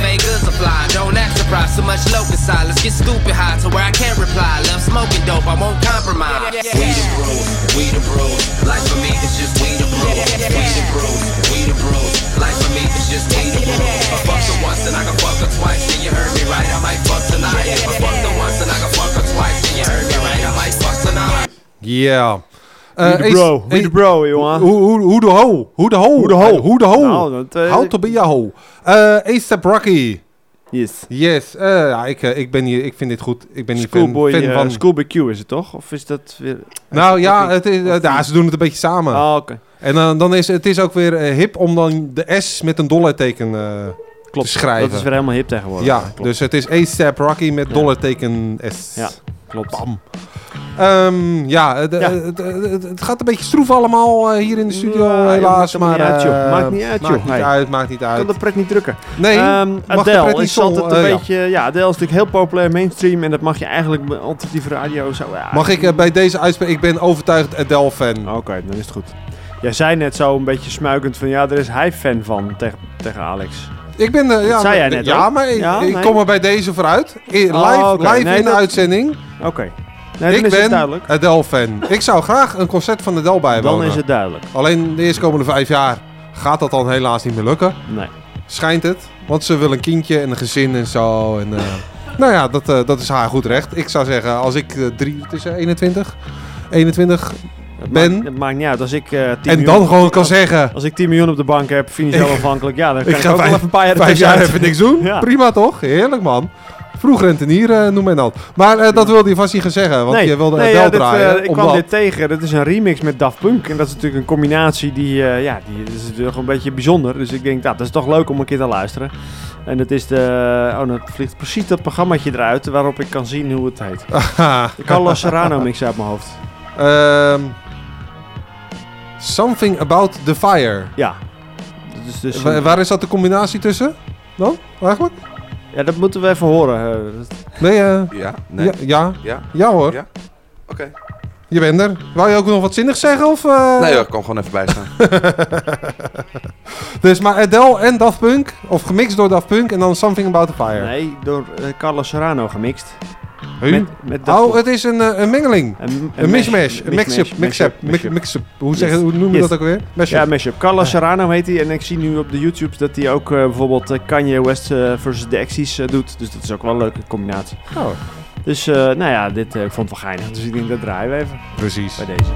fake goods are fly. Don't act surprised, too much locust side. Let's get stupid high to where I can't reply. Love smoking dope, I won't compromise. We the bros, we the bros. Life for me is just we the bros. We the bros, we the bros. Life for me is just we the bros. If I fuck her once, then I can fuck her twice. Then you heard me right, I might fuck tonight. If I fuck her once, then I can fuck her twice. Then you heard me right, I might fuck tonight. Ja. De bro, wie de bro, jongen. Hoe, hoe, hoe de ho, hoe de ho, Hoe de ho. hoe de ho. Nou, dat, eh, Houd op je ho. Eh A$AP Rocky. Yes. Yes, eh, ja, ik, eh, ik ben hier, ik vind dit goed. Ik ben hier fan, Schoolboy, fan eh, van. Schoolboy Q is het toch? Of is dat weer... Nou ja, het is, eh, ja, ze doen het een beetje samen. Ah, oké. En dan dan is het is ook weer eh, hip om dan de S met een dollarteken eh Klopt, te schrijven. dat is weer helemaal hip tegenwoordig. Ja, klopt. dus het is A$AP Rocky met dollarteken S. Ja, klopt. Bam. Ehm, ja, het, Ja. Het, het- het gaat een beetje stroef allemaal eh, hier in de studio, Ja, helaas. maakt Maar niet uit, joh. eh, Maakt niet uit, Maakt niet Hey. uit, maakt niet uit. kan de pret niet drukken. Nee, pret Adele is altijd een eh, ja. beetje... Ja, Adele is natuurlijk heel populair mainstream. En dat mag je eigenlijk bij alternatieve radio zo... Ja, Mag ik bij deze uitspraak, ik ben overtuigd Adele-fan. Oké, dan is het goed. Jij zei net zo een beetje smuikend van... Ja, er is hij fan van tegen, tegen Alex. Ik ben, ja, zei jij net Ja, ook. maar ik, Ja, kom er bij deze vooruit. Live, Oh, live Nee, in de dat- uitzending. Oké. Nee, ik ben. Adele-fan. Ik zou graag een concert van Adele bijwonen. Dan is het duidelijk. Alleen de eerstkomende vijf jaar gaat dat dan helaas niet meer lukken. Nee. Schijnt het. Want ze wil een kindje en een gezin en zo. En, eh, nou ja, dat, eh, dat is haar goed recht. Ik zou zeggen, als ik eh, drie, het is eh, 21, 21 Het ben... Maakt, het maakt niet uit. Als ik, eh 10 en miljoen- dan gewoon kan zeggen... Als ik 10 miljoen op de bank heb, financieel afhankelijk, ja, dan kan Ik ik, wel even een paar jaar vijf jaar even niks doen. Ja. Prima toch? Heerlijk man. Vroeg rentenier eh, noem men dat. Maar eh, dat wilde je vast niet gaan zeggen. Want je wilde nee, ja, dit, draaien. eh, ik omdat- kwam dit tegen. Dat is een remix met Daft Punk. En dat is natuurlijk een combinatie die, ja, die is natuurlijk een beetje bijzonder. Dus ik denk, nou, dat is toch leuk om een keer te luisteren. En dat is de... Oh, dan vliegt precies dat programmaatje eruit waarop ik kan zien hoe het heet. De Carlos Serrano mix uit mijn hoofd. Ehm, something about the fire. Ja. Dus, dus, Wa- waar is dat de combinatie tussen? Dan, eigenlijk? Ja, dat moeten we even horen. Nee, eh, Ja, nee. Ja, ja. Ja? Ja, hoor. Ja? Oké. Je bent er. Wou je ook nog wat zinnigs zeggen? Of, eh? Nee hoor, ik kom gewoon even bij staan. dus maar Adele en Daft Punk, of gemixt door Daft Punk en dan Something About the Fire. Nee, door eh, Carlos Serrano gemixt. Huh? Met, oh, het is een, eh, een mengeling. Een, Een mishmash. Een mix-up. mix- Mix-up. Mix-up. Hoe, Yes. zeggen, hoe noemen we Yes. dat ook weer? Mashup. Ja, mashup. Carlos Serrano heet hij. En ik zie nu op de YouTube dat hij ook eh, bijvoorbeeld eh, Kanye West versus de X's doet. Dus dat is ook wel een leuke combinatie. Oh. Dus eh, nou ja, dit eh, ik vond het wel geinig. Dus ik denk dat draaien we even. Precies. Bij deze.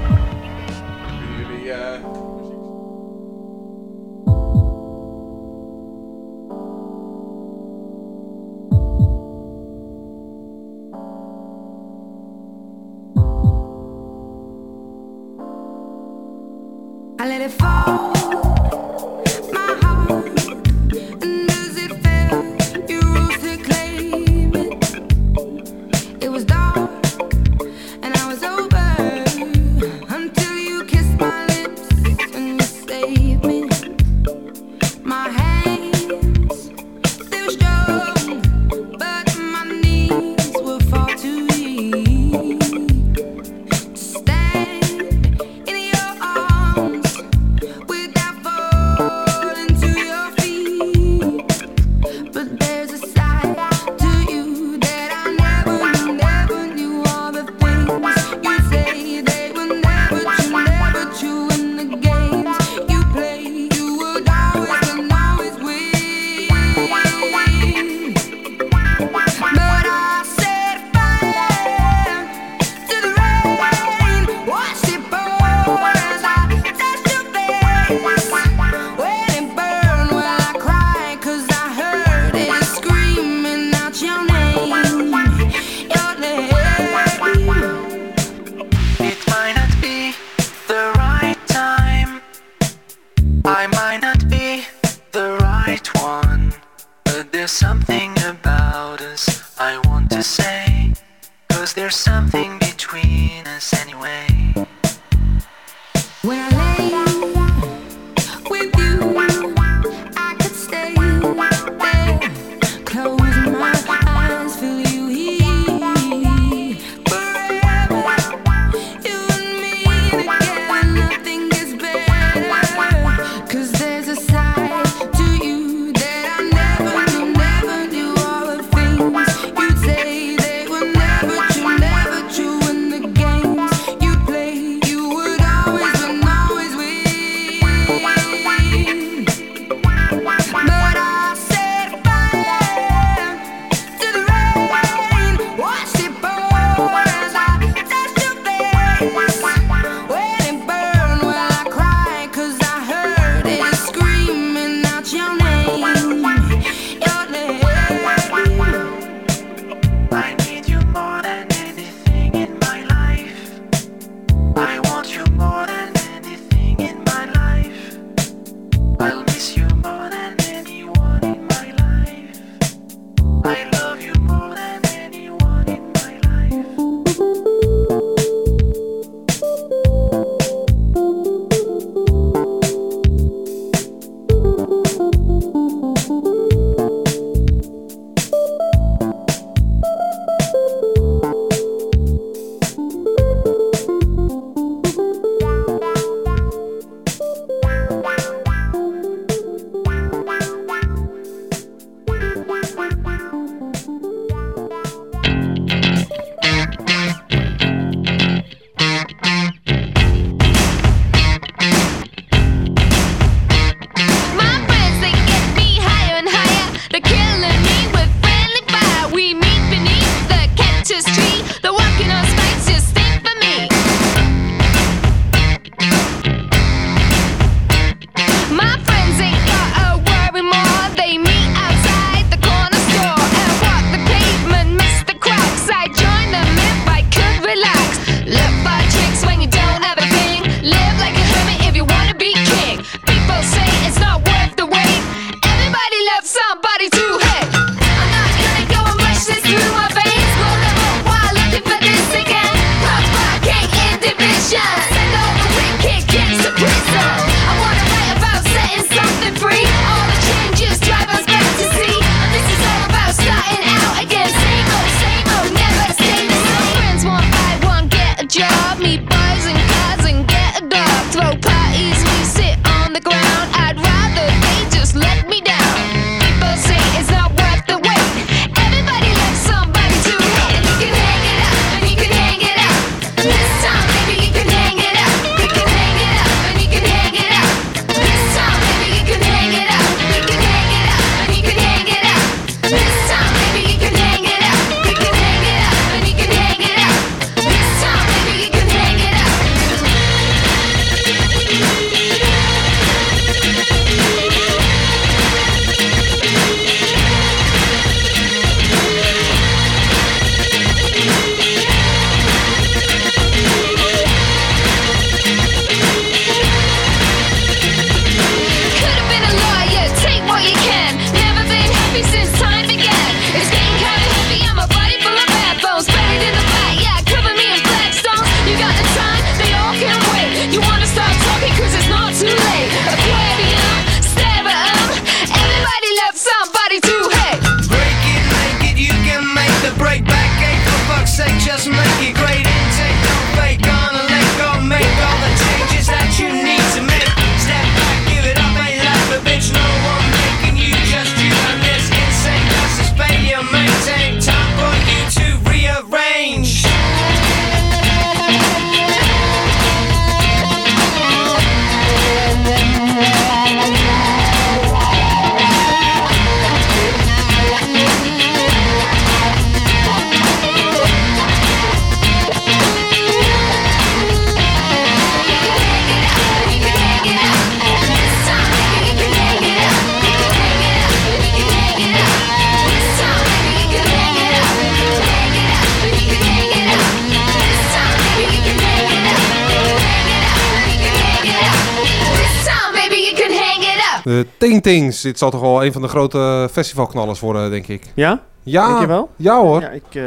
Tings. Dit zal toch wel een van de grote festivalknallers worden, denk ik. Ja? Ja. Denk je wel? Ja hoor. Ja, ik, eh,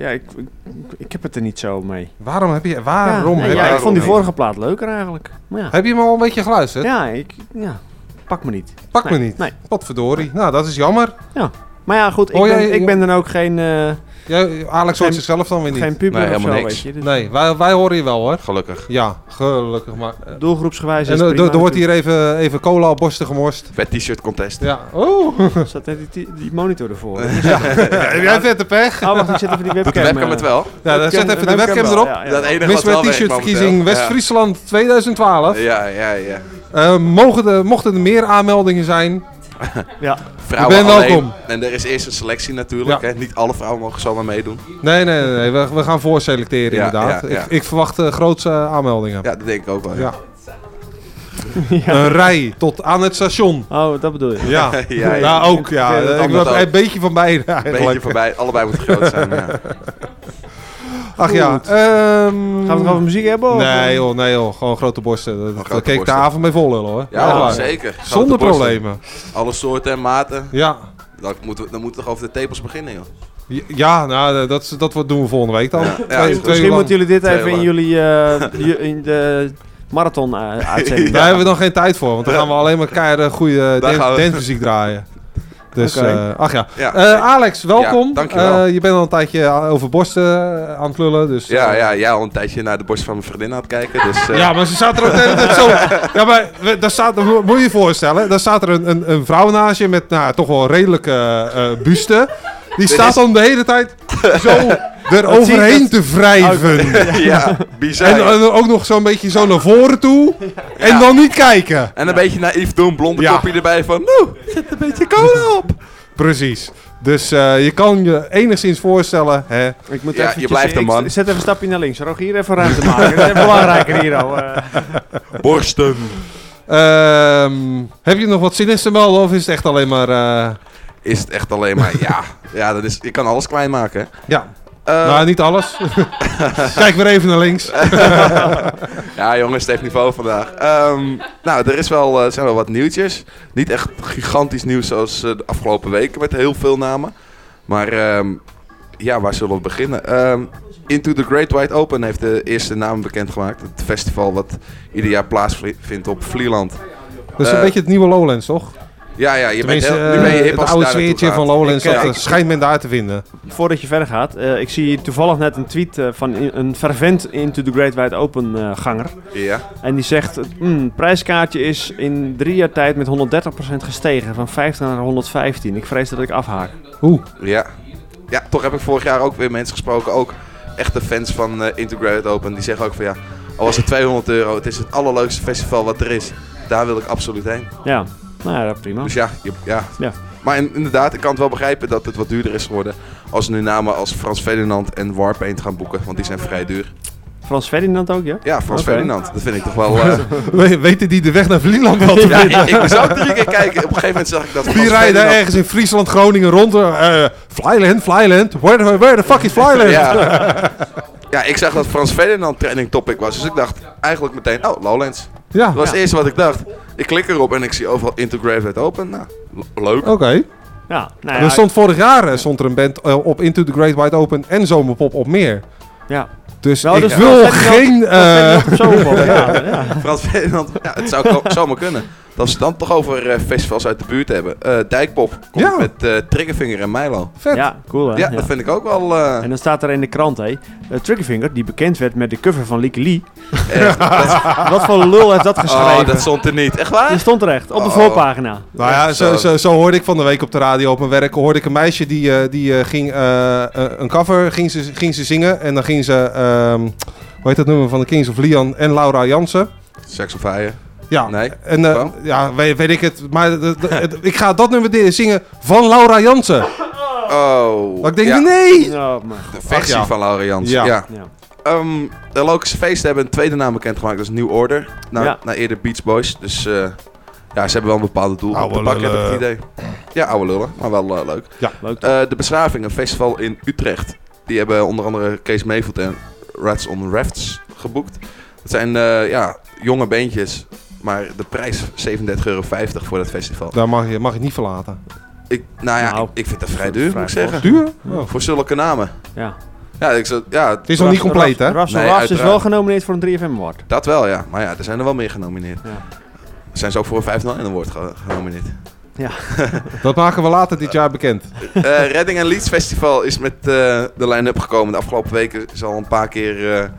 ja ik, ik, ik heb het er niet zo mee. Waarom heb je... Waarom ja, heb ja, je- ik vond die vorige plaat leuker eigenlijk. Maar ja. Heb je hem al een beetje geluisterd? Ja, ik, ja, pak me niet. Pak Nee, me niet. Nee. Potverdorie. Nou, dat is jammer. Ja. Maar ja, goed, ik, ben, jij- ik ben dan ook geen... eh, Ja, Alex hoort zichzelf dan weer niet. geen puber Nee, of helemaal zo, niks. weet je. Dus Nee, wij, wij horen je wel hoor. Gelukkig. Ja, gelukkig maar. eh, Doelgroepsgewijs En is er- prima er er wordt hier even, even cola op borsten gemorst. Vet t-shirt contest. Ja. Oh. Staat net die, die monitor ervoor. Ja. Heb jij vette pech? Oh, wacht, ik zet even die Doet webcam. de webcam eh, het wel? Ja, dan zet even de webcam wel, erop. ja, ja. Dat enige Miss wat wel werkt t-shirt verkiezing. West-Friesland 2012. Ja, ja, ja. Eh, mogen de, mochten er meer aanmeldingen zijn? Ja. Vrouwen Je bent alleen. welkom. En er is eerst een selectie natuurlijk. Ja. Hè? Niet alle vrouwen mogen zomaar meedoen. Nee, nee, nee. We, we gaan voorselecteren Ja, inderdaad. ja, ja. Ik, ik verwacht uh, grootse aanmeldingen. Ja, dat denk ik ook wel. Ja. Een rij tot aan het station. Oh, dat bedoel je. Ja, Ja, ja. Nou, ook. Ja. Ik een beetje van beide eigenlijk. Beetje voorbij. Allebei moet groot zijn. Ach ja. Ehm, Gaan we het over muziek hebben? of? Nee joh, nee joh. Gewoon grote borsten. Dat- keek de borsten. avond mee vol lullen hoor. Ja, zeker. Zonder borsten. problemen. Alle soorten en maten. Ja. Dan moeten we, dan moeten we toch over de tepels beginnen, joh. Ja, nou, dat, is- dat doen we volgende week dan. Ja, Twee- ja, twee Misschien lang. moeten jullie dit Twee even in jullie eh, in de marathon eh, uitzending. Daar hebben we dan geen tijd voor, want dan gaan we alleen maar keiharde goede we. dancemuziek draaien. Dus, eh, ach ja. Ja. Eh, Alex, welkom. Ja, dankjewel. Eh, je bent al een tijdje over borsten eh, aan het lullen. Dus, Ja, ja, jij al een tijdje naar de borst van mijn vriendin aan het kijken. Dus, eh, Ja, maar ze staat er ook de hele tijd zo. Ja, maar we- daar staat, moet je je voorstellen. Daar staat er een, een, een vrouw naast je met nou, toch wel redelijke eh buste. Die staat is- dan de hele tijd zo eroverheen te wrijven. ja, bizar. En, en ook nog zo'n beetje zo naar voren toe. En dan niet kijken. En een beetje naïef doen, blonde Ja. kopje erbij van, nou, zet een beetje cola op. Precies. Dus eh, je kan je enigszins voorstellen. Hè? Ik moet Ja, je blijft een ik man. Zet even een stapje naar links. Rogier, even ruimte maken. Dat is belangrijker hier al. eh. Borsten. Ehm, heb je nog wat te melden of is het echt alleen maar... eh, Is het echt alleen maar, ja. Ja, dat is, je kan alles klein maken. hè. ja, Eh, nou niet alles. Kijk weer even naar links. ja, jongens, het niveau vandaag. Ehm, nou, er is wel, eh, zijn wel wat nieuwtjes. Niet echt gigantisch nieuws zoals eh, de afgelopen weken met heel veel namen. Maar ehm, ja, waar zullen we beginnen? Ehm, Into the Great Wide Open heeft de eerste naam bekendgemaakt. Het festival wat ieder jaar plaatsvindt op Vlieland. Dat is een beetje het nieuwe Lowlands, toch? Ja, ja, je bent heel, nu ben je eh, hip het oude gaat. van Lowlands, Ik, dat, ik- schijnt men daar te vinden. Voordat je verder gaat, eh, ik zie toevallig net een tweet eh, van een fervent Into the Great Wide Open ganger. Ja. En die zegt, mm, het prijskaartje is in drie jaar tijd met 130% gestegen. Van 50 naar 115. Ik vrees dat ik afhaak. Oeh. Ja. ja, toch heb ik vorig jaar ook weer mensen gesproken, ook echte fans van eh Integrated Open. Die zeggen ook van ja, al was het 200 euro, het is het allerleukste festival wat er is. Daar wil ik absoluut heen. Ja, nou ja, prima. Dus ja, je- ja. Ja. Maar in- inderdaad, ik kan het wel begrijpen dat het wat duurder is geworden. Als we nu namen als Frans Ferdinand en Warpaint gaan boeken, want die zijn vrij duur. Frans Ferdinand ook, ja? Ja, Frans. Ferdinand, dat vind ik toch wel... eh, We- Weten die de weg naar Vlieland wel te ja, vinden? ik, ik moest ook drie keer kijken. Op een gegeven moment zag ik dat Die Frans rijden daar ergens in Friesland, Groningen rond. eh Flyland, Flyland. Where the, where the fuck is Flyland? Ja. ja, ik zag dat Frans Ferdinand trending topic was. Dus ik dacht eigenlijk meteen, oh, Lowlands. Ja. Dat was Ja. het eerste wat ik dacht. Ik klik erop en ik zie overal Integrated Open. Nou, leuk. Oké. Ja, nou Er stond vorig jaar eh, stond er een band eh, op Into the Great Wide Open en Zomerpop op meer. ja. Dus Nou, ik dus wil geen... Frans Ferdinand eh. Frans Ferdinand, ja, het zou zomaar kunnen. Dat ze dan toch over eh, festivals uit de buurt hebben. Eh, Dijkpop komt Ja. met eh, Triggerfinger en Milo. Vet. Ja, cool hè? Ja, dat vind ik ook wel... eh, En dan staat er in de krant, hé, Triggerfinger, die bekend werd met de cover van Lieke Lee. echt, dat- Wat voor lul heeft dat geschreven? oh, dat stond er niet. Echt waar? Die stond er echt, op de Oh. voorpagina. Nou ja, zo, zo, zo hoorde ik van de week op de radio op mijn werk. Hoorde ik een meisje die, eh, die eh, ging een cover ging ze, ging ze zingen. En dan ging ze, ehm, hoe heet dat nummer van de Kings of Leon en Laura Jansen. Sex of Fire. Ja, Nee. en, eh, ja weet, weet ik het. Maar de- de- het- ik ga dat nummer zingen van Laura Jansen. Oh. Maar ik denk, ja, nee! Oh, maar. De versie Ach ja. van Laura Jansen. Ja. Ja. Ja. Ehm, de Logische Feesten hebben een tweede naam bekendgemaakt. Dat is New Order. Na, Ja. na eerder Beach Boys. Dus eh, ja, ze hebben wel een bepaalde doel Oude pakken, heb ik het lullen. idee. Ja, oude lullen. Maar wel eh, leuk. Ja, leuk? Eh, de Beschaving, een festival in Utrecht. Die hebben onder andere Kees Mayfield en Rats on Rafts geboekt. Dat zijn eh, ja, jonge beentjes Maar de prijs 37,50 euro voor dat festival. Daar mag je, mag je niet verlaten. Ik, nou ja, Nou, ik, ik vind dat vrij duur, moet ik vrij zeggen. Duur? Oh. Voor zulke namen. Ja. Ja, ik zou, ja, Het is nog niet compleet, hè? Nee, nee, Raps is wel genomineerd voor een 3FM Award. Dat wel, ja. Maar ja, er zijn er wel meer genomineerd. Ja. Zijn ze ook voor een 501 Award ge- genomineerd. Ja. Dat maken we later dit jaar bekend. Eh, Redding en Leeds Festival is met eh, de line-up gekomen. De afgelopen weken is al een paar keer...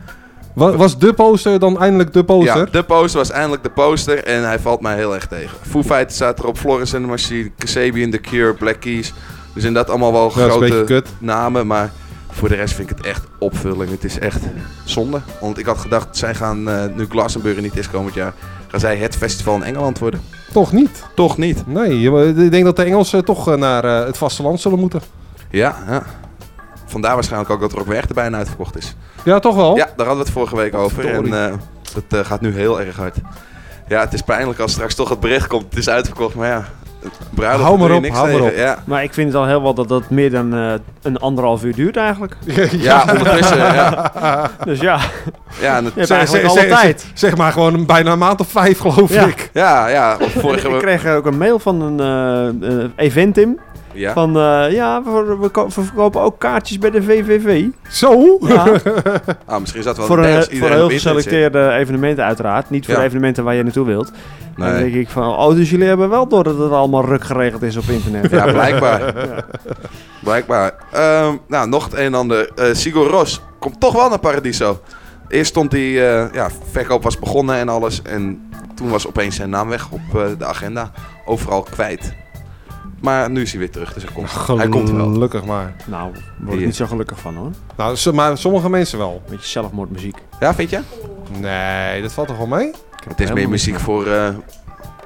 eh, Wa- Was de poster dan eindelijk de poster? Ja, de poster was eindelijk de poster en hij valt mij heel erg tegen. Foo Fighters staat erop, Florence and the Machine, Kasabian, The Cure, Black Keys. Dus zijn dat allemaal wel Ja, grote namen, maar voor de rest vind ik het echt opvulling. Het is echt zonde. Want ik had gedacht, zij gaan, eh, nu Glastonbury niet is komend jaar, gaan zij het festival in Engeland worden. Toch niet? Toch niet? Nee, je- ik denk dat de Engelsen toch eh, naar eh, het vasteland zullen moeten. Ja, ja. Vandaar waarschijnlijk ook dat er ook weer echt bijna uitverkocht is. Ja, toch wel? Ja, daar hadden we het vorige week over. En eh, dat eh, gaat nu heel erg hard. Ja, het is pijnlijk als straks toch het bericht komt. Het is uitverkocht, maar ja. het Bruiloft Hou maar op, niks hou maar tegen. Ja, Maar ik vind het al heel wel dat dat meer dan eh, een anderhalf uur duurt eigenlijk. ja ondertussen. Ja. Dus ja, Ja, en het- je hebt Zeg- eigenlijk zeg- alle zeg- tijd. Zeg maar gewoon bijna een maand of vijf, geloof Ja. ik. ja, ja. Vorige ik kreeg ook een mail van een eh, eventim. Ja. Van eh, ja, we, we, ko- we verkopen ook kaartjes bij de VVV. Zo? Ja, Ah, misschien is dat wel voor, een voor heel geselecteerde evenementen uiteraard. Niet voor Ja. evenementen waar je naartoe wilt. Nee. Dan denk ik van, oh, dus jullie hebben wel door dat het allemaal ruk geregeld is op internet. Ja, blijkbaar. Blijkbaar. Ehm, nou, nog het een en ander. Eh Sigur Ros komt toch wel naar Paradiso. Eerst stond hij, eh, ja, verkoop was begonnen en alles. En toen was opeens zijn naam weg op eh, de agenda. Overal kwijt. Maar nu is hij weer terug, dus hij komt, hij komt er wel. Gelukkig maar. Nou, daar word ik niet zo gelukkig van hoor. Nou, maar sommige mensen wel. Beetje zelfmoordmuziek. Ja, vind je? Nee, dat valt toch wel mee? Het is meer muziek voor eh,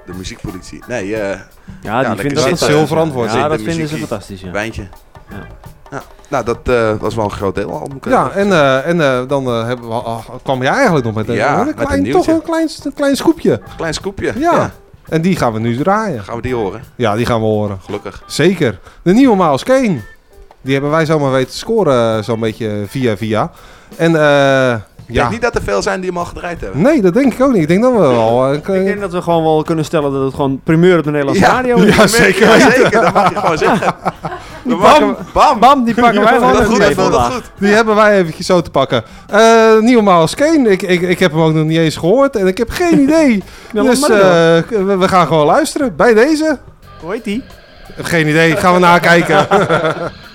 de muziekpolitie. Nee, eh Ja, Ja, die lekker vinden zitten. dat Heel verantwoord. Ja, Zitten, dat vinden ze fantastisch. Ja. Wijntje. Ja. Ja. Nou, dat eh, was wel een groot deel al. moet ik Ja, en, eh, en eh, dan eh, hebben we, ah, kwam jij eigenlijk nog met een, Ja, een met een klein, nieuwtje. toch een klein, een klein scoopje. Klein scoopje. Ja. En die gaan we nu draaien. Gaan we die horen? Ja, die gaan we horen. Gelukkig. Zeker. De nieuwe Miles Kane. Die hebben wij zomaar weten te scoren, eh, zo'n beetje via via. En eh Ik ja, denk niet dat er veel zijn die hem al gedraaid hebben. nee, dat denk ik ook niet. Ik denk dat we wel... eh, Ik denk dat we gewoon wel kunnen stellen dat het gewoon primeur op de Nederlandse Ja, radio is. ja, zeker. Ja, zeker. Dat mag je gewoon zeggen. Die Bam, bam. Bam, die pakken wij gewoon Dat goed, mee dat goed. Die hebben wij eventjes zo te pakken. Eh nieuwe Miles Kane. Ik, ik, ik heb hem ook nog niet eens gehoord. En ik heb geen idee. Ja, dus eh, we, we gaan gewoon luisteren. Bij deze. Hoe heet die? Geen idee. Gaan we nakijken.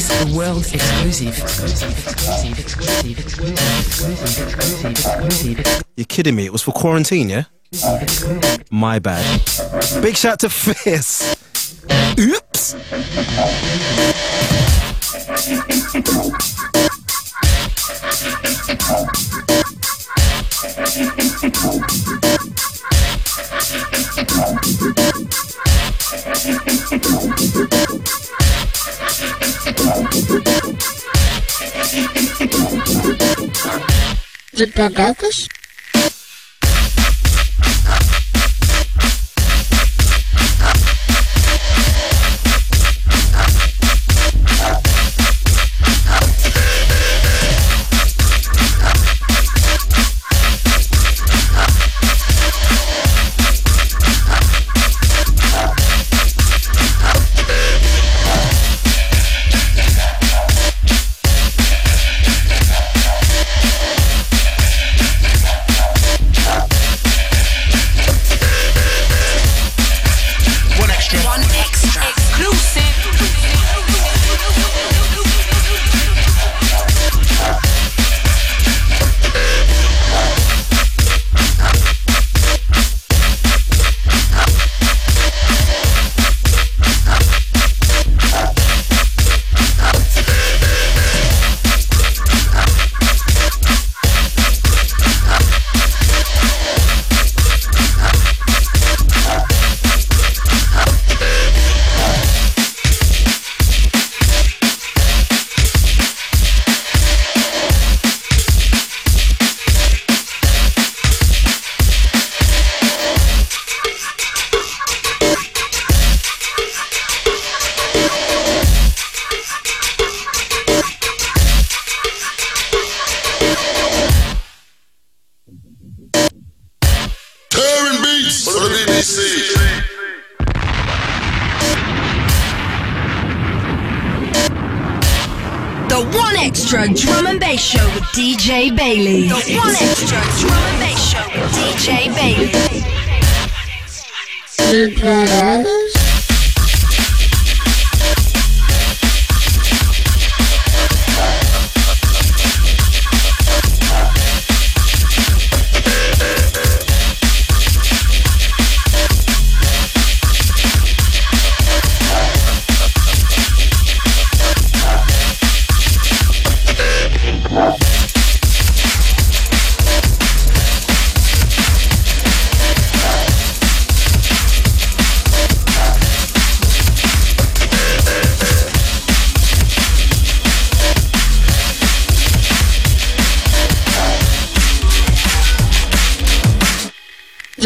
is a world exclusive. You're kidding me? It was for quarantine, yeah? My bad. Big shout to Fierce. Oops. De Dadakers?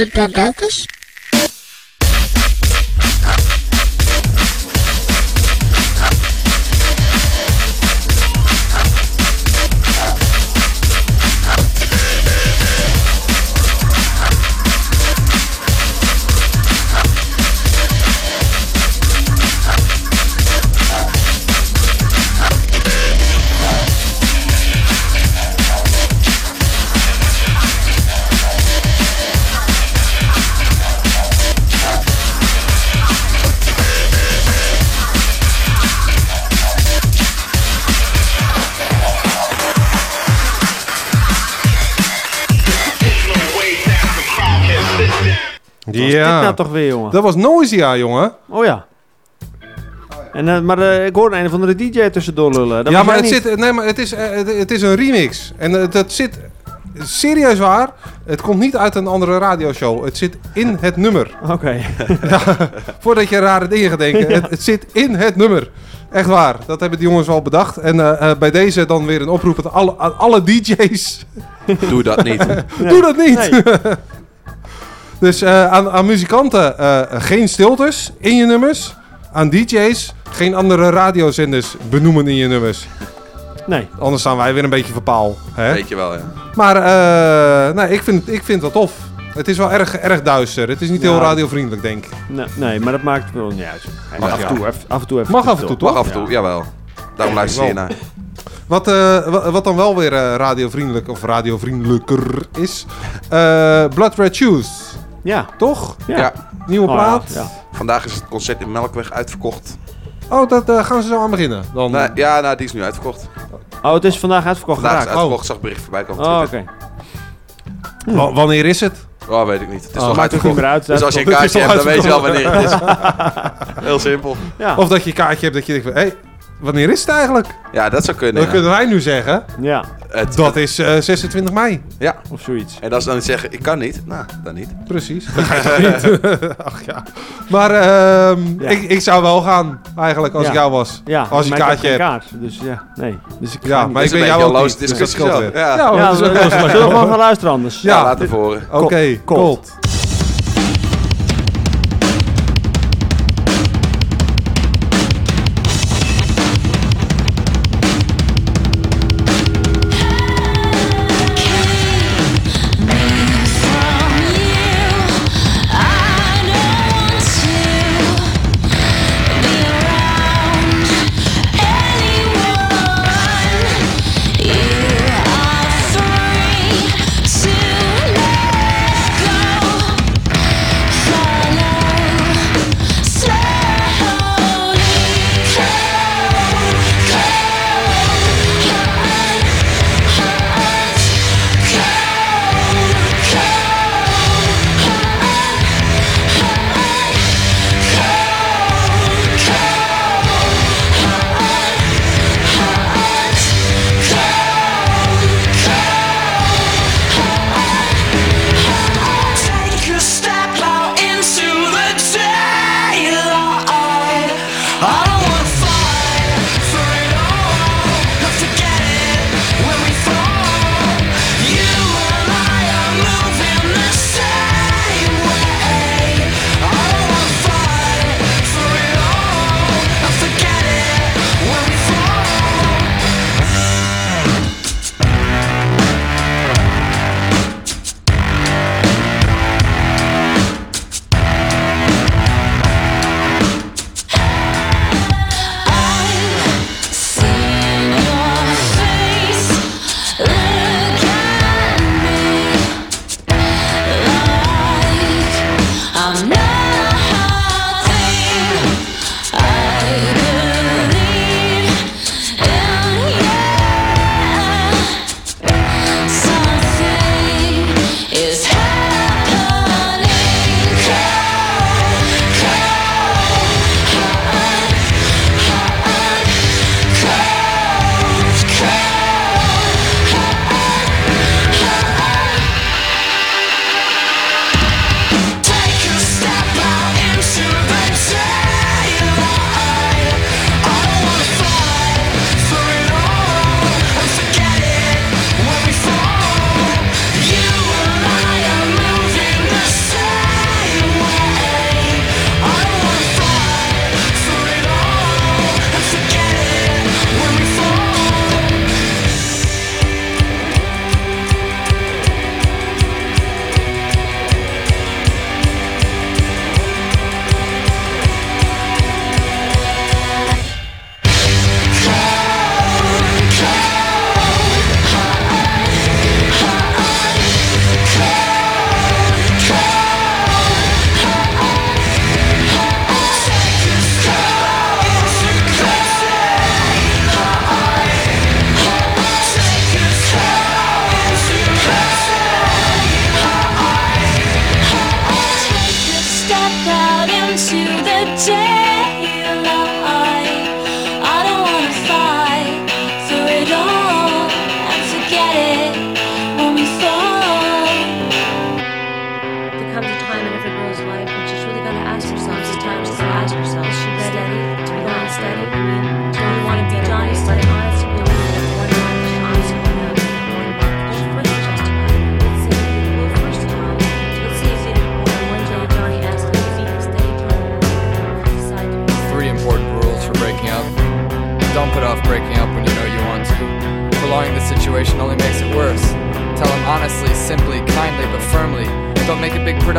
De Dadakers? Nou toch weer, jongen? Dat was Noisia, jongen. Oh ja. En, eh, maar eh, ik hoorde een van de DJ tussendoor lullen. Dat ja, maar het, niet. zit, nee, maar het, is, eh, het, het is een remix. En het, het zit serieus waar. Het komt niet uit een andere radioshow. Het zit in het nummer. Oké. ja, voordat je rare dingen gaat denken. Ja. Het, het zit in het nummer. Echt waar. Dat hebben die jongens wel bedacht. En bij deze dan weer een oproep aan alle, aan alle DJ's. Doe dat niet. Doe dat niet. Dus eh, aan, aan muzikanten eh, geen stiltes in je nummers. Aan DJ's geen andere radiozenders benoemen in je nummers. Nee. Anders staan wij weer een beetje verpaal. Hè? Weet je wel, ja. Maar eh, nee, ik, vind, ik vind het wel tof. Het is wel erg, erg duister. Het is niet Ja. heel radiovriendelijk, denk ik. Nee, nee, maar dat maakt wel niet uit. Mag af, ja. en toe, af en toe even. Mag af en toe, toch? Mag af en toe, jawel. Daarom luister je naar. Wat, eh, wa- wat dan wel weer radiovriendelijk of radiovriendelijker is. eh, Blood Red Shoes. Ja. Toch? Ja. Nieuwe Oh, plaat. ja, ja. Vandaag is het concert in Melkweg uitverkocht. Oh, dat eh, gaan ze zo aan beginnen. Dan... Nee, ja, nou, die is nu uitverkocht. Oh, het is vandaag uitverkocht Vandaag is geraakt. uitverkocht, zag bericht voorbij komen op Oh, Twitter. oké. Wa- wanneer is het? Oh, weet ik niet. Het is Oh, maakt het uitverkocht. niet meer uit, Dus als je een Het is kaartje hebt, dan weet je wel wanneer het is. Heel simpel. Ja. Of dat je een kaartje hebt dat je denkt van... Hé, wanneer is het eigenlijk? Ja, dat zou kunnen. Dan ja. kunnen wij nu zeggen... Ja. Het- Dat is eh, 26 mei. Ja. Of zoiets. En als ze dan zeggen, ik kan niet, nou, dan niet. Precies. Dat ga niet? Ach ja. Maar ehm, Ja. ik, ik zou wel gaan, eigenlijk, als Ja. ik jou was. Ja, als je maar ik kaartje heb hebt. geen kaart. Dus ja, nee. Dus ik Ja, maar ik ben jou ook niet. loze dus dat discussie scheelt zo. weer. Ja. Ja, Ja, gewoon gaan luisteren anders. Ja, Ja,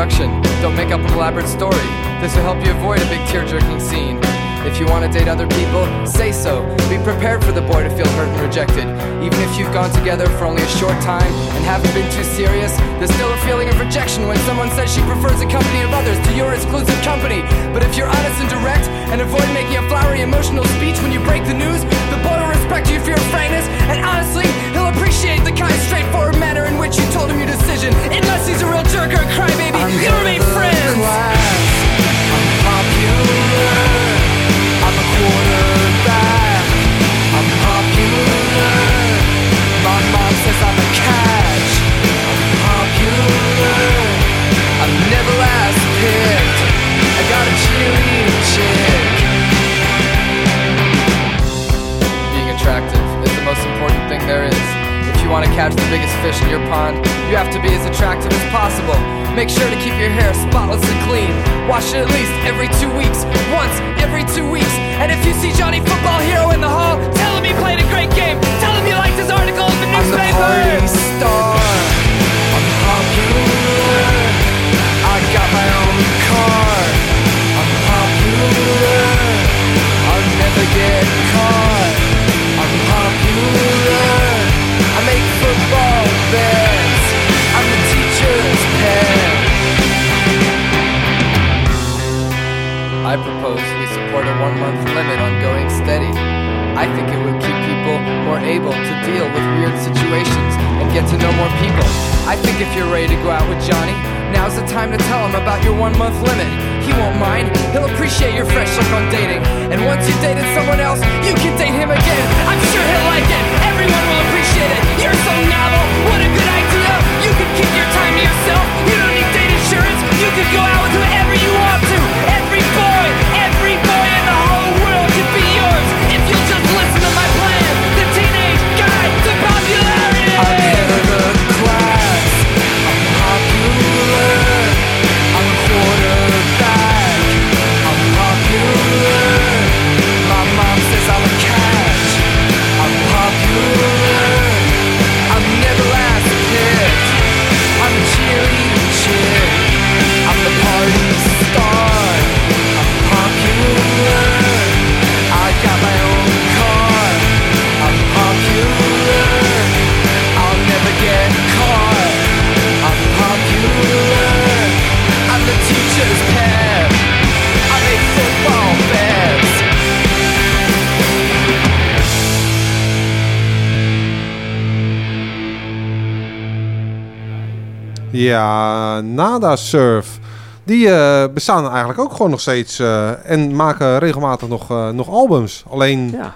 a. Don't make up an elaborate story. This will help you avoid a big tear-jerking scene. If you want to date other people, say so. Be prepared for the boy to feel hurt and rejected. Even if you've gone together for only a short time and haven't been too serious, there's still a feeling of rejection when someone says she prefers the company of others to your exclusive company. But if you're honest and direct and avoid making a flowery emotional speech when you break the news, the boy will respect you for your frankness and honestly, appreciate the kind, straightforward manner in which you told him your decision. Unless he's a real jerk or a crybaby, you'll remain friends. I'm popular. I'm a quarterback. I'm popular. My mom says I'm a catch. I'm popular. I'm never last picked. I got a cheerleading chick. Being attractive is the most important thing there is. You want to catch the biggest fish in your pond, you have to be as attractive as possible. Make sure to keep your hair spotless and clean. Wash it at least every two weeks. Once every two weeks. And if you see Johnny Football Hero in the hall, tell him he played a great game. Tell him you liked his article in the newspaper. I'm the party star. I'm popular. I got my own car. I'm popular. I'll never get caught. I'm popular. I'm the teacher's pet. I propose we support a one month limit on going steady. I think it would keep people more able to deal with weird situations and get to know more people. I think if you're ready to go out with Johnny, now's the time to tell him about your one month limit. He won't mind, he'll appreciate your fresh look on dating. And once you've dated someone else, you can date him again. I'm sure he'll like it, everyone will appreciate it. You're so novel, what a good idea. You can keep your time to yourself, you don't need date insurance. You can go out with whoever you want to. Every boy, every Ja, Nada Surf. Die eh, bestaan eigenlijk ook gewoon nog steeds eh, en maken regelmatig nog, eh, nog albums. Alleen Ja.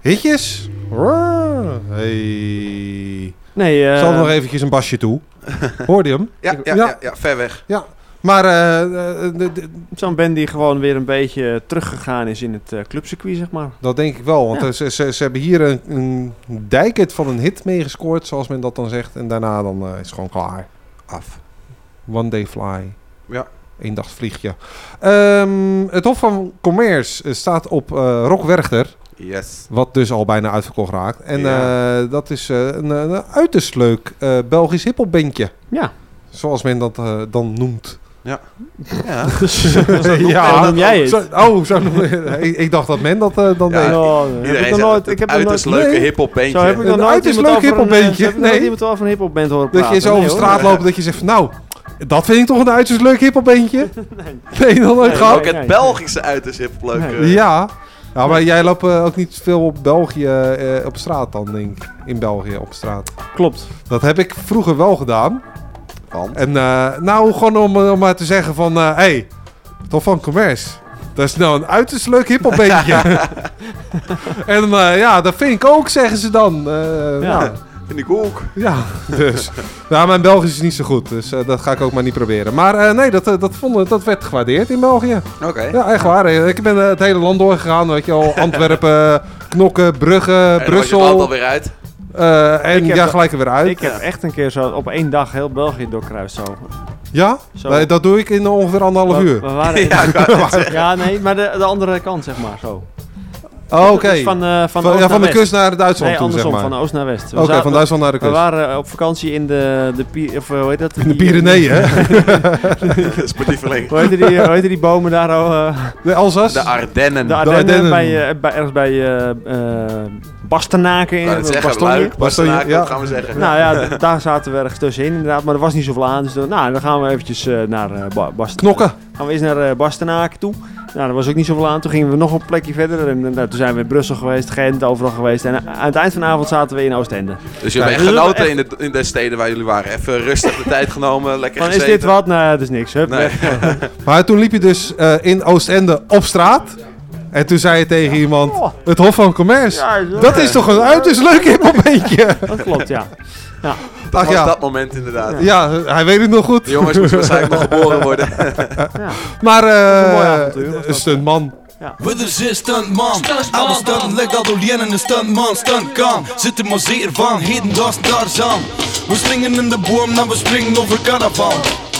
hitjes? Rrr. Hey. Nee, eh, Zal er nog eventjes een basje toe. Hoorde je hem? Ja, ja, ja, ja, ver weg. Ja, maar Zo'n band die gewoon weer een beetje teruggegaan is in het clubcircuit, zeg maar. dat denk ik wel. Want Ja. ze, ze, ze hebben hier een, een dijkert van een hit meegescoord, zoals men dat dan zegt. En daarna dan eh, is het gewoon klaar. Af. One day fly. Ja. Eendagsvliegje. Ehm het Hof van Commerce eh, staat op eh Rock Werchter. Yes. Wat dus al bijna uitverkocht raakt. En Ja. eh, dat is eh, een, een uiterst leuk eh, Belgisch hiphopbandje. Ja. Zoals men dat eh, dan noemt. Ja. Ja. Zo noem jij het. Zo, oh, zo noem ik, ik dacht dat men dat eh, dan Ja, deed. Oh, nee. Iedereen heb nooit, het ik heb uiterst nooit, leuke Nee. hiphopbandje. Zo heb ik nog Een nooit uiterst iemand leuk eh, nooit Nee. iemand over een hiphopband horen Dat je praten. zo over Nee, de hoor. straat loopt dat je zegt van nou, dat vind ik toch een uiterst leuk hiphopbandje. nee. nog nooit Nee, gehad? Ook het Belgische uiterst hiphop leuk. Ja. Ja, maar jij loopt eh, ook niet veel op België eh, op straat dan, denk ik. In België op straat. Klopt. Dat heb ik vroeger wel gedaan. Want? En eh, nou, gewoon om, om maar te zeggen van... Hé, hey, toch van commerce. Dat is nou een uiterst leuk hiphopbeentje. en eh, ja, dat vind ik ook, zeggen ze dan. Eh, Ja. nou, Vind ik ook. ja, dus. Ja, mijn Belgisch is niet zo goed, dus eh, dat ga ik ook maar niet proberen. Maar eh, nee, dat, eh, dat, vonden, dat werd gewaardeerd in België. Oké. Ja, echt waar. Eh, Ik ben eh, het hele land doorgegaan, weet je al. Antwerpen, Knokken, Brugge, En Brussel. land alweer uit. Eh, en ja, gelijk er weer uit. Ik heb echt een keer zo op één dag heel België doorkruist zo. ja? Zo. Nee, dat doe ik in ongeveer anderhalf We- uur. We waren in- Ja, ja, nee, maar de, de andere kant zeg maar zo. Oh, oké. Dus van, eh, van, ja, van naar de west. kust naar Duitsland nee, toe, zeg andersom, maar. van oost naar west. We Oké, van Duitsland naar de kust. We waren eh, op vakantie in de, de of, hoe heet dat? In de Pyreneeën, hè? Sportief verlenging. Hoe heette die, hoe heette die bomen daar? Eh? De Alsas? De Ardennen. De Ardennen, Bij, eh, bij, ergens bij Bastenaken. in Bastogne. Luik, Bastenaken, dat gaan we zeggen. Nou ja, daar zaten we ergens tussenin inderdaad, maar er was niet zoveel aan. Dus dan, nou, dan gaan we eventjes eh, naar ba Bast- Knokken. Gaan we eens naar eh Bastenaken toe. Nou, er was ook niet zoveel aan. Toen gingen we nog een plekje verder. En nou, toen zijn we in Brussel geweest, Gent, overal geweest. En aan het eind van de avond zaten we in Oostende. Dus je hebt Ja, echt dus genoten echt- in de, in de steden waar jullie waren. Even rustig de tijd genomen, lekker Van, is gezeten. dit wat? Nee, dat is niks. Hup, Nee. Maar toen liep je dus eh, in Oostende op straat. En toen zei je tegen iemand, het Hof van Commerce. Ja, dat is toch een uiterst leuk hipmomentje. Dat klopt, ja. ja. Dat Ach was ja. dat moment inderdaad. Ja, hij weet het nog goed. Die jongens moesten waarschijnlijk nog geboren worden. Maar eh was een stuntman. With a zin stuntman Alle stunten ligt al alleen in een stuntman Stunt kan Zit er maar zeer van Heden dat is Tarzan We springen in de boom Dan we springen over caravan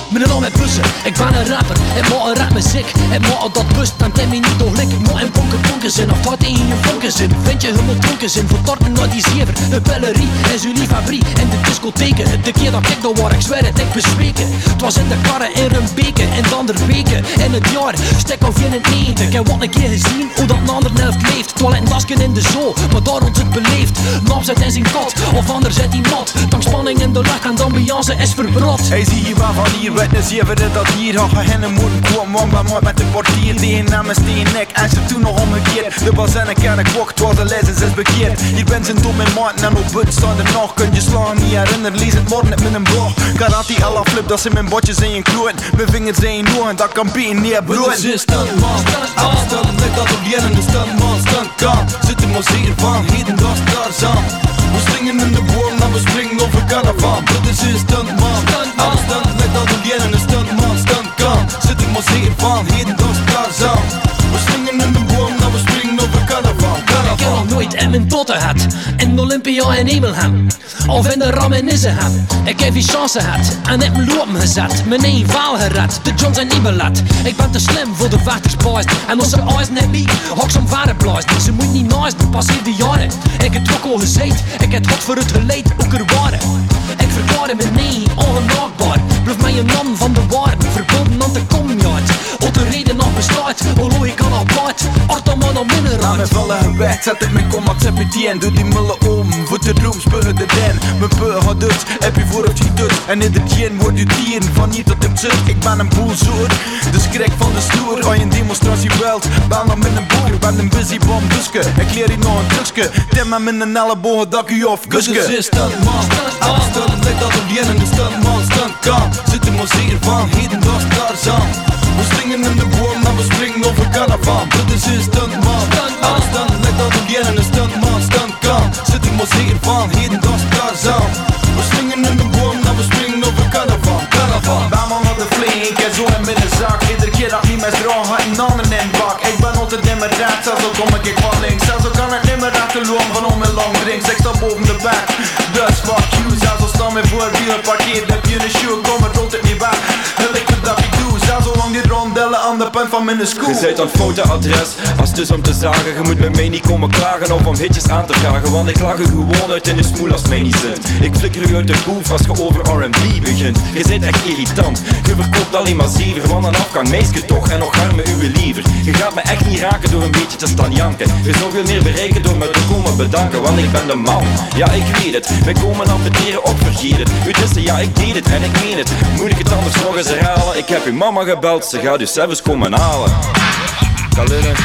Mijn naam is Bussen, ik ben een rapper. Ik maak een rap muziek. Ik maak dat bust, dan tem je niet door lik. Ik maak een bonken bonken zin, of wat in je vonken zin. Vind je helemaal dronken zin, vertorten naar die zever. De pellerie en Julie Fabrie en de discotheken. De keer dat ik daar waar, ik zweer het, ik bezweken. Het was in de karren in Rumbeken en dan der weken. In het jaar, stek of in het 90. Ik heb wat een keer gezien, hoe dat een ander helft leeft. Toilet en dasken in de zoo, maar daar wordt het beleefd. Nam zit in zijn kot, of anders zit hij nat. Dank spanning in de lucht en de ambiance is verbrot. Hey zie je waar van hier werd een zeven dat hier had gehennen moeten Want bij mij met de portier die in namen steen nek. En ze toen nog omgekeerd. De bas en ik ken ik het was de les is bekeerd. Hier ben zijn dom in maat en op but staan er nog. Kun je slaan niet herinneren, lees het morgen met een blog. Karate alla flip, dat zijn mijn botjes in je kloot Mijn vingers in je noen, dat kan bieden niet brood Het is stuntman, alle stunten ligt dat op en de stuntman Stunt kan, zit er maar zeer van, heden dat is Tarzan We springen in de boom, dan we springen over caravan Dit is een stuntman, alle stunten ligt dat op jen en de stuntman Stunt kan, zit er maar zeer van, heden dat is Tarzan In mijn totten gehad. In Olympia en Emelham. Of in de Ram in Nissenham. Ik heb die chance gehad. En heb mijn lopen gezet. Mijn vaal gered. De Johns en Ibelat. Ik ben te slim voor de waterspaas. En als ze oors net niet, hok ze om vader blaast. Ze moet niet naast me, passeer de jaren. Ik heb ook al gezegd. Ik heb wat voor het geleid, ook er waren. Ik verklaarde me nee, ongenaakbaar. Blijf mij een man van de waarden. Verbonden aan de komjaard. Reden nog bestaat. Hoe ik kan al paard. Arta man al minder Na mijn vallen weg, zet ik mijn kom accepteer en doe die mullen om. Voor de roem speuren de den. Mijn peur had dus, heb je voor je doet. En in de tien wordt je dier van hier tot hem terug. Ik ben een boelzoer, de schrik van de stoer. Als je een demonstratie wilt, bel dan met een boer. Ben een busy bom buske, ik leer je nog een trucje. Tim hem in een ellebogen, dak je of kuske. Dit is alle stunten ligt dat op jen en de stuntman stunt kan. Zit er maar zeer van, heden dat is Tarzan. We springen in de boom, dan we springen over caravan. Dit is een stuntman, alle stunten ligt dat op jen en de stuntman stunt kan. Zit er maar zeer van, heden dat Tarzan. We springen in de boom, dan we springen over caravan. Caravan. Bij man had de flink en zo in mijn zak. Iedere keer dat ik niet meer droog had een ander in de bak. Ik ben altijd in mijn raad, zelfs al kom ik ik van links. Zelfs al kan het niet meer loon van om mijn lang drinks. Ik sta boven de bed, dus fuck you. Zelfs al staan mijn voorwiel parkeerd, heb je een shoe, kom het rolt rondellen aan de van mijn schoen. Je zit aan het foute adres, als dus om te zagen Je moet met mij niet komen klagen of om hitjes aan te vragen Want ik lach u gewoon uit in de smoel als mij niet zit. Ik flikker u uit de boef als je over R&B begint. Je zit echt irritant, je verkoopt alleen maar zever Want een afgang meisje toch en nog armen uw liever. Je gaat me echt niet raken door een beetje te staan janken. Je zou veel meer bereiken door me te komen bedanken Want ik ben de man, ja ik weet het. Wij komen ambeteren op vergeet het. U wisten, ja ik deed het en ik meen het. Moet ik het anders nog eens herhalen? Ik heb uw mama gebeld, ze gaat u zelfs komen halen Kalunnen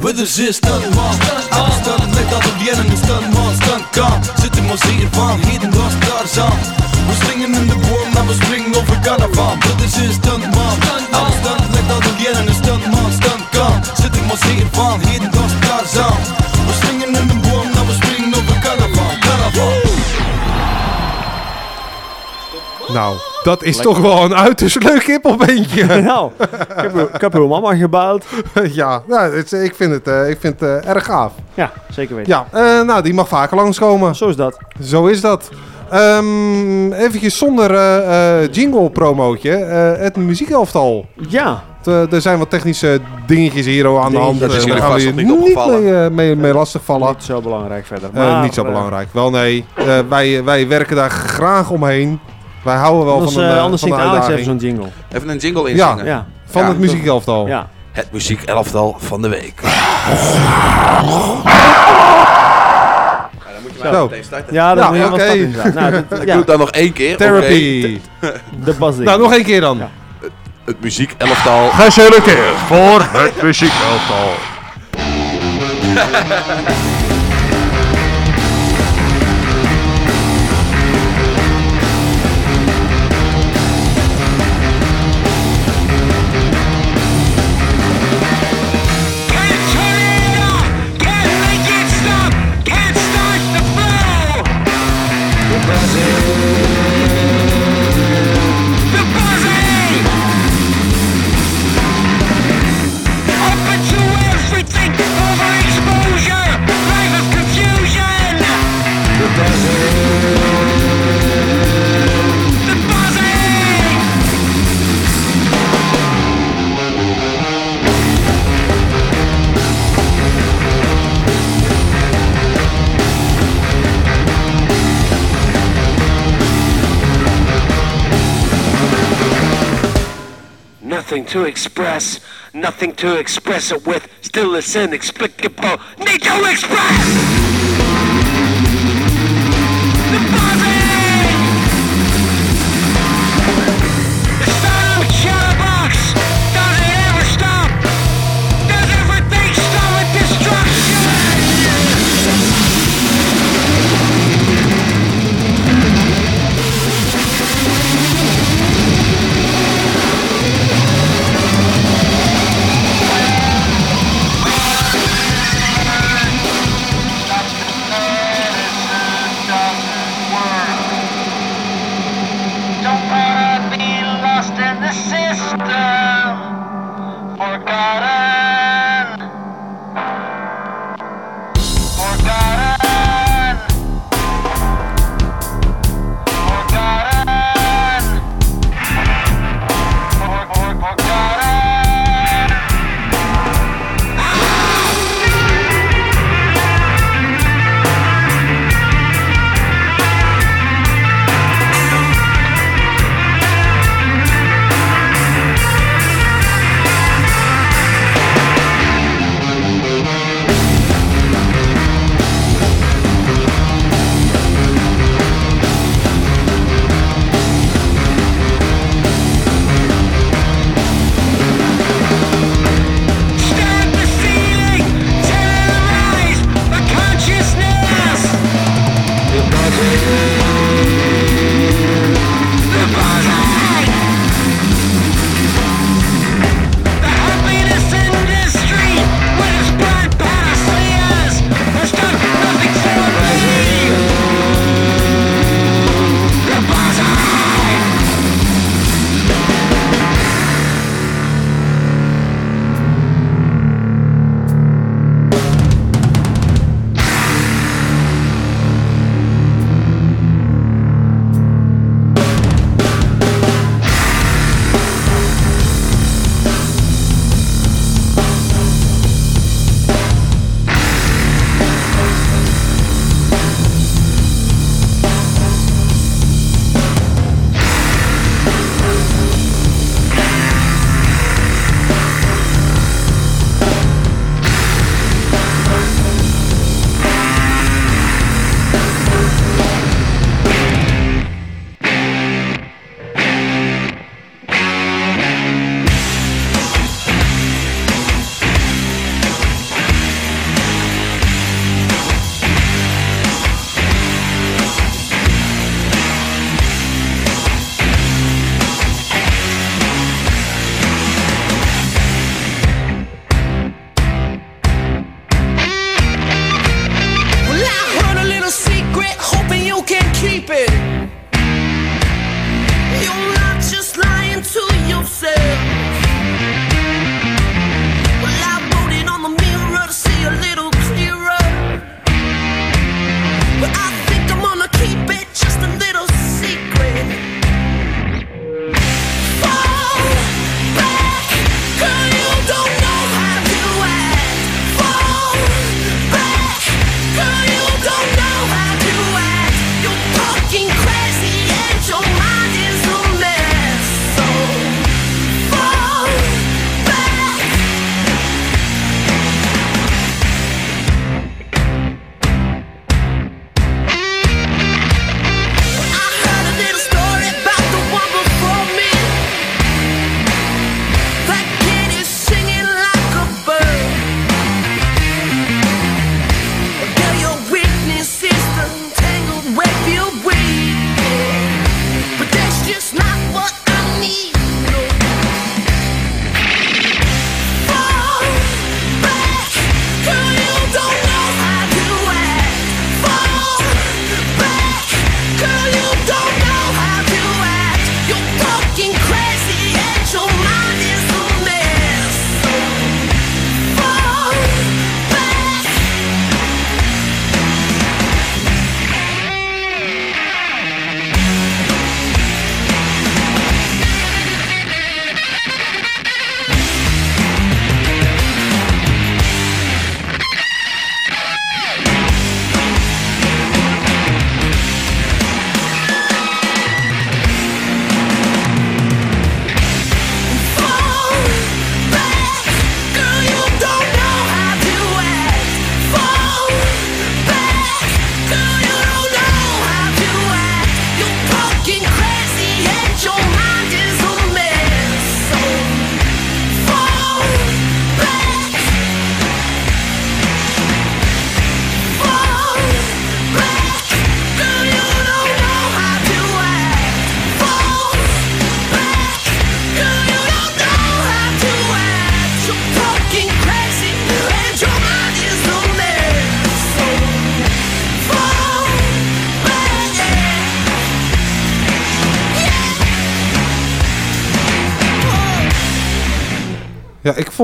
With a zin stuntman Alle stunten ligt dat op jen en de stuntman stunt kan Zit er maar zeer van, heden is Tarzan We springen in de boom, dan we springen over caravan With a zin stuntman Alle stunten ligt dat op jen en de stuntman stunt kan Zit er maar zeer van, heden is Tarzan Nou, dat is Lekker. toch wel een uiterst leuk hiphopbeentje. nou, ik heb, uw- ik heb uw mama gebouwd. ja, nou, het ik vind het, eh, ik vind het eh, erg gaaf. Ja, zeker weten. Ja, eh, nou, die mag vaker langskomen. Zo is dat. Zo is dat. Ehm eventjes zonder eh, eh, jingle promootje. eh, het muziekelftal. Ja, er zijn wat technische dingetjes hier aan de hand. Dat is jullie daar gaan we vast niet niet opgevallen. mee, mee, mee lastigvallen. Niet zo belangrijk verder. Maar, niet zo belangrijk. Wel nee, eh, wij, wij werken daar graag omheen. Wij houden wel Anders, van een, eh, anders van een zingt Alex even zo'n jingle. Even een jingle Ja, inzingen. Ja. van Ja, het muziekelftal. Ja. Het muziekelftal van de week. Ja, dan moet je Zo. maar meteen starten. Ja, dat Ja, moet je wel oké. starten. Nou, dit- Ik ja, doe het dan nog één keer. Therapy. De buzzing. Nou, nog één keer dan. Ja. Het muziekelftal. Geselecteerd voor het muziekelftal. Nothing to express, nothing to express it with, still it's inexplicable. Need to express!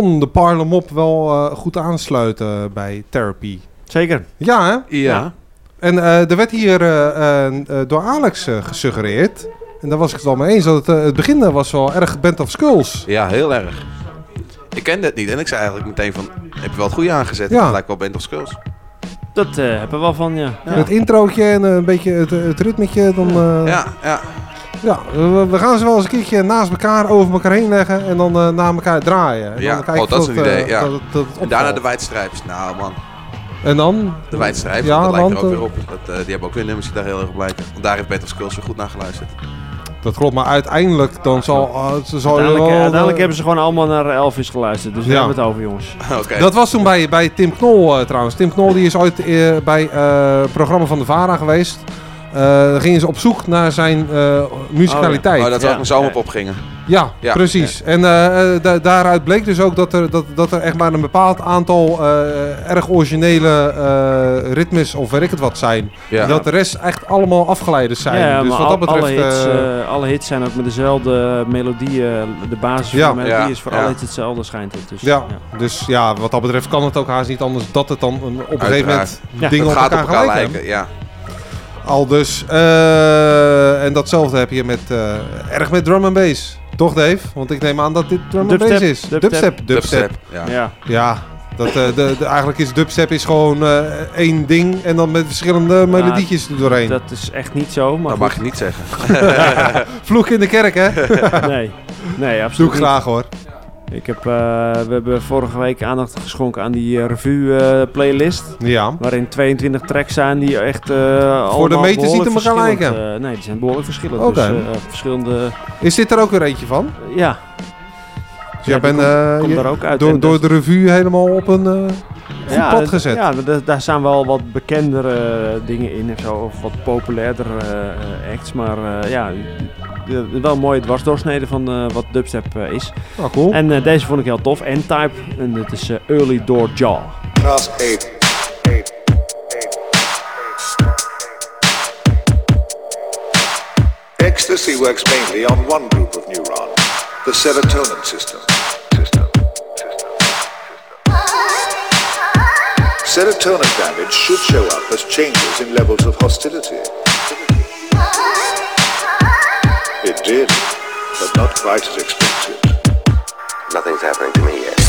De Parlem op wel eh, goed aansluiten bij Therapy. Zeker. Ja, hè? Ja. En eh, er werd hier eh, door Alex eh, gesuggereerd, en daar was ik het wel mee eens, dat het, het begin was wel erg Band of Skulls. Ja, heel erg. Ik kende het niet en ik zei eigenlijk meteen van, heb je wel het goede aangezet? Ja. Het lijkt wel Band of Skulls. Dat eh, hebben we wel van, ja. ja. Het introotje en een beetje het, het ritmetje, dan... eh, Ja, ja. Ja, we, we gaan ze wel eens een keertje naast elkaar over elkaar heen leggen en dan eh naar elkaar draaien. En Ja, dan kijken oh, dat is of een idee. eh, Ja. dat dat en daarna de wijdstrijpers. Nou man, En dan? de wijdstrijpers, Ja, dat lijkt er ook eh, weer op. Dat, eh, die hebben ook weer nummers die daar heel erg op lijken. Want daar heeft of Skulls weer goed naar geluisterd. Dat klopt, maar uiteindelijk dan zal, uh, zal Uiteindelijk, wel, uiteindelijk hebben ze gewoon allemaal naar Elvis geluisterd. Dus daar Ja. hebben we het over, jongens. Oké. Dat was toen bij, bij Tim Knol trouwens. Tim Knol die is ooit bij eh, het programma van de VARA geweest. Eh dan gingen ze op zoek naar zijn eh musicaliteit. Oh, dat ze ook een zomer op gingen. Ja, Ja. precies. En eh, da- daaruit bleek dus ook dat er, dat, dat er echt maar een bepaald aantal eh, erg originele eh, ritmes of weet ik het wat zijn. Ja. En dat de rest echt allemaal afgeleiders zijn. Ja, dus maar wat dat betreft... alle, hits, alle hits zijn ook met dezelfde melodie. eh, de basis Ja. van de melodie Ja, is voor ja. alle hits hetzelfde, schijnt het. Dus, ja, dus ja, wat dat betreft kan het ook haast niet anders dat het dan een- op een gegeven moment. Ja. dingen op gaat elkaar, op elkaar gelijk lijken, hebben. ja. Al dus. eh, en datzelfde heb je met, eh, erg met drum and bass. Toch Dave? Want ik neem aan dat dit drum and bass is. dubstep. Dubstep. Dubstep. Dubstep, ja. Ja. Ja, dat, eh, de, de, eigenlijk is dubstep is gewoon eh, één ding en dan met verschillende melodietjes er doorheen. Dat is echt niet zo. Maar Dat mag je niet zeggen. Vloek in de kerk, hè? nee, nee, absoluut Doe ik graag hoor. Ik heb, eh, we hebben vorige week aandacht geschonken aan die eh, revue eh, playlist. Ja. Waarin 22 tracks zijn die echt Voor de meters niet elkaar verschillend, lijken. nee, die zijn behoorlijk verschillend. Oké. Dus verschillende... Is dit er ook weer eentje van? ja. Dus jij bent eh, komt je- ook uit. door, En door de revue helemaal op een ja, pad gezet. Ja, da- daar staan wel wat bekendere dingen in of zo, of wat populairder acts. Maar ja, wel een mooie dwarsdoorsnede van eh, wat dubstep eh, is. Oh, cool. En eh, deze vond ik heel tof. N-Type, en het is eh, Early Door Jaw. Class 8. Ecstasy works mainly on one group of neurons, the serotonin system. Serotonin damage should show up as changes in levels of hostility. Did, but not quite as expected. Nothing's happening to me yet.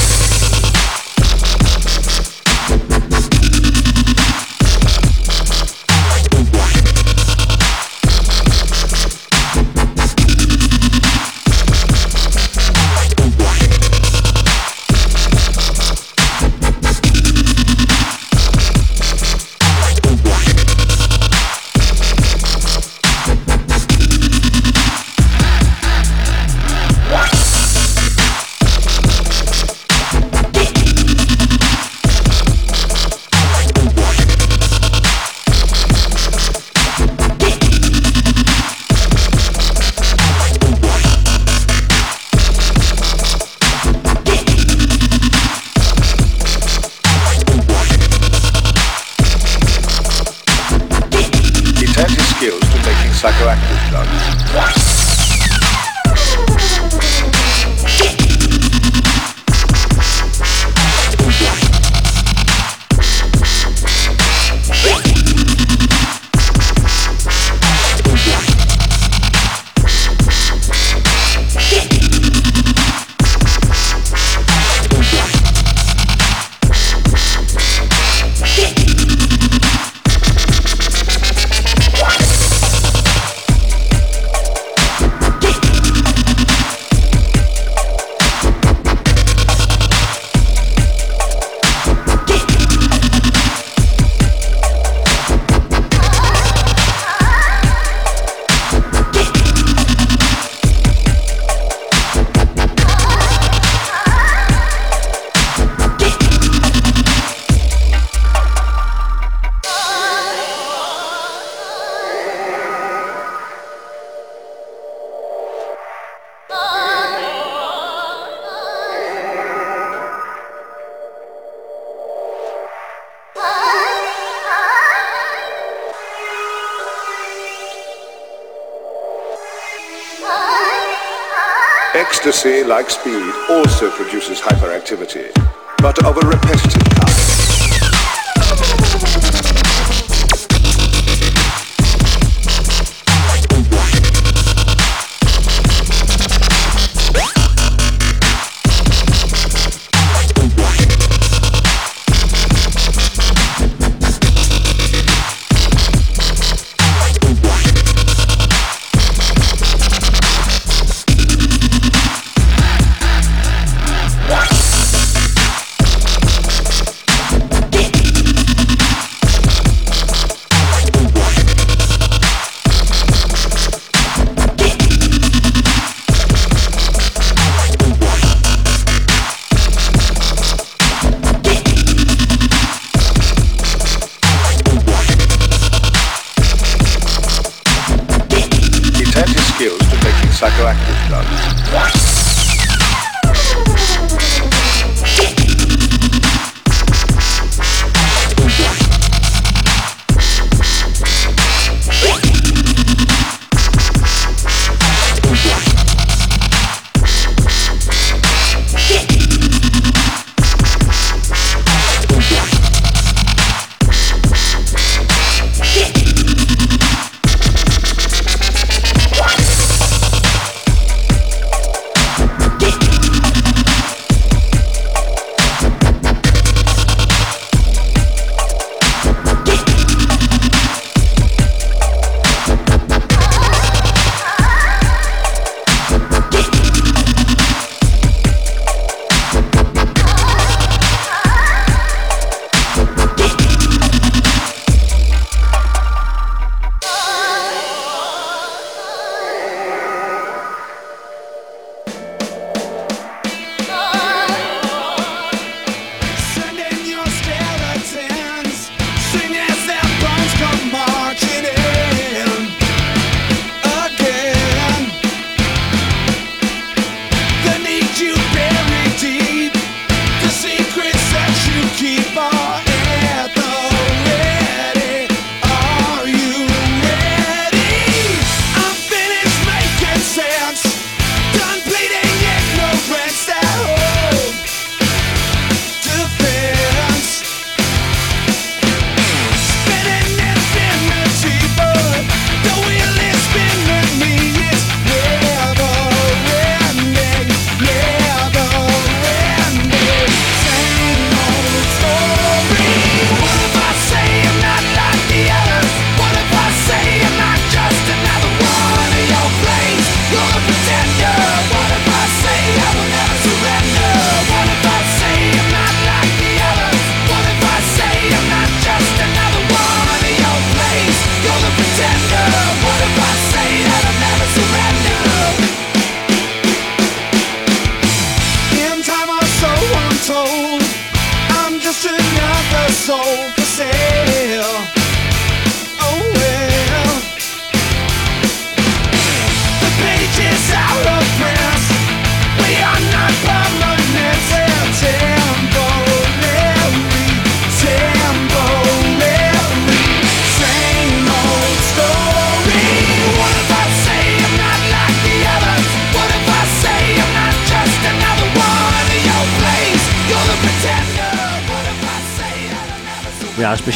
Deutschland. Like speed, also produces hyperactivity, but of a repetitive kind.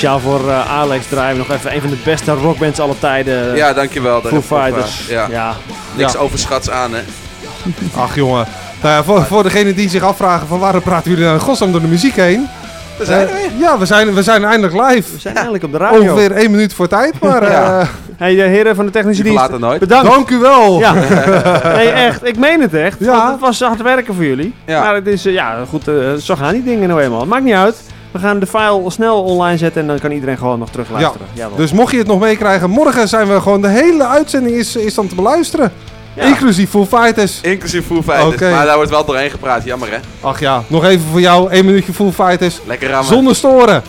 Speciaal voor eh, Alex draaien we nog even een van de beste rockbands aller tijden. Ja, dankjewel. Foo Fighters. Ja. ja. Niks Ja. overschats aan, hè. Ach jongen. Nou ja, voor, voor degenen die zich afvragen van waarom praten jullie nou in godsnaam door de muziek heen? We zijn er Eh. Ja, we zijn, we zijn eindelijk live. We zijn eindelijk op de radio. Ongeveer één minuut voor tijd, maar... Ja. eh, Hey, de heren van de technische Die dienst. nooit. Bedankt. Dank u wel. Ja. nee, echt. Ik meen het echt. Ja. Het was hard werken voor jullie. Ja. Maar het is, ja, goed, eh, zo gaan die dingen nou eenmaal. Het maakt niet uit. We gaan de file snel online zetten en dan kan iedereen gewoon nog terug ja. Jawel. Dus mocht je het nog meekrijgen, morgen zijn we gewoon... De hele uitzending is, is dan te beluisteren. Inclusief Full Fighters. Inclusief Foo Fighters. Maar daar wordt wel doorheen gepraat, jammer hè. Ach ja, nog even voor jou. één minuutje Full Fighters. Lekker rammen. Zonder storen.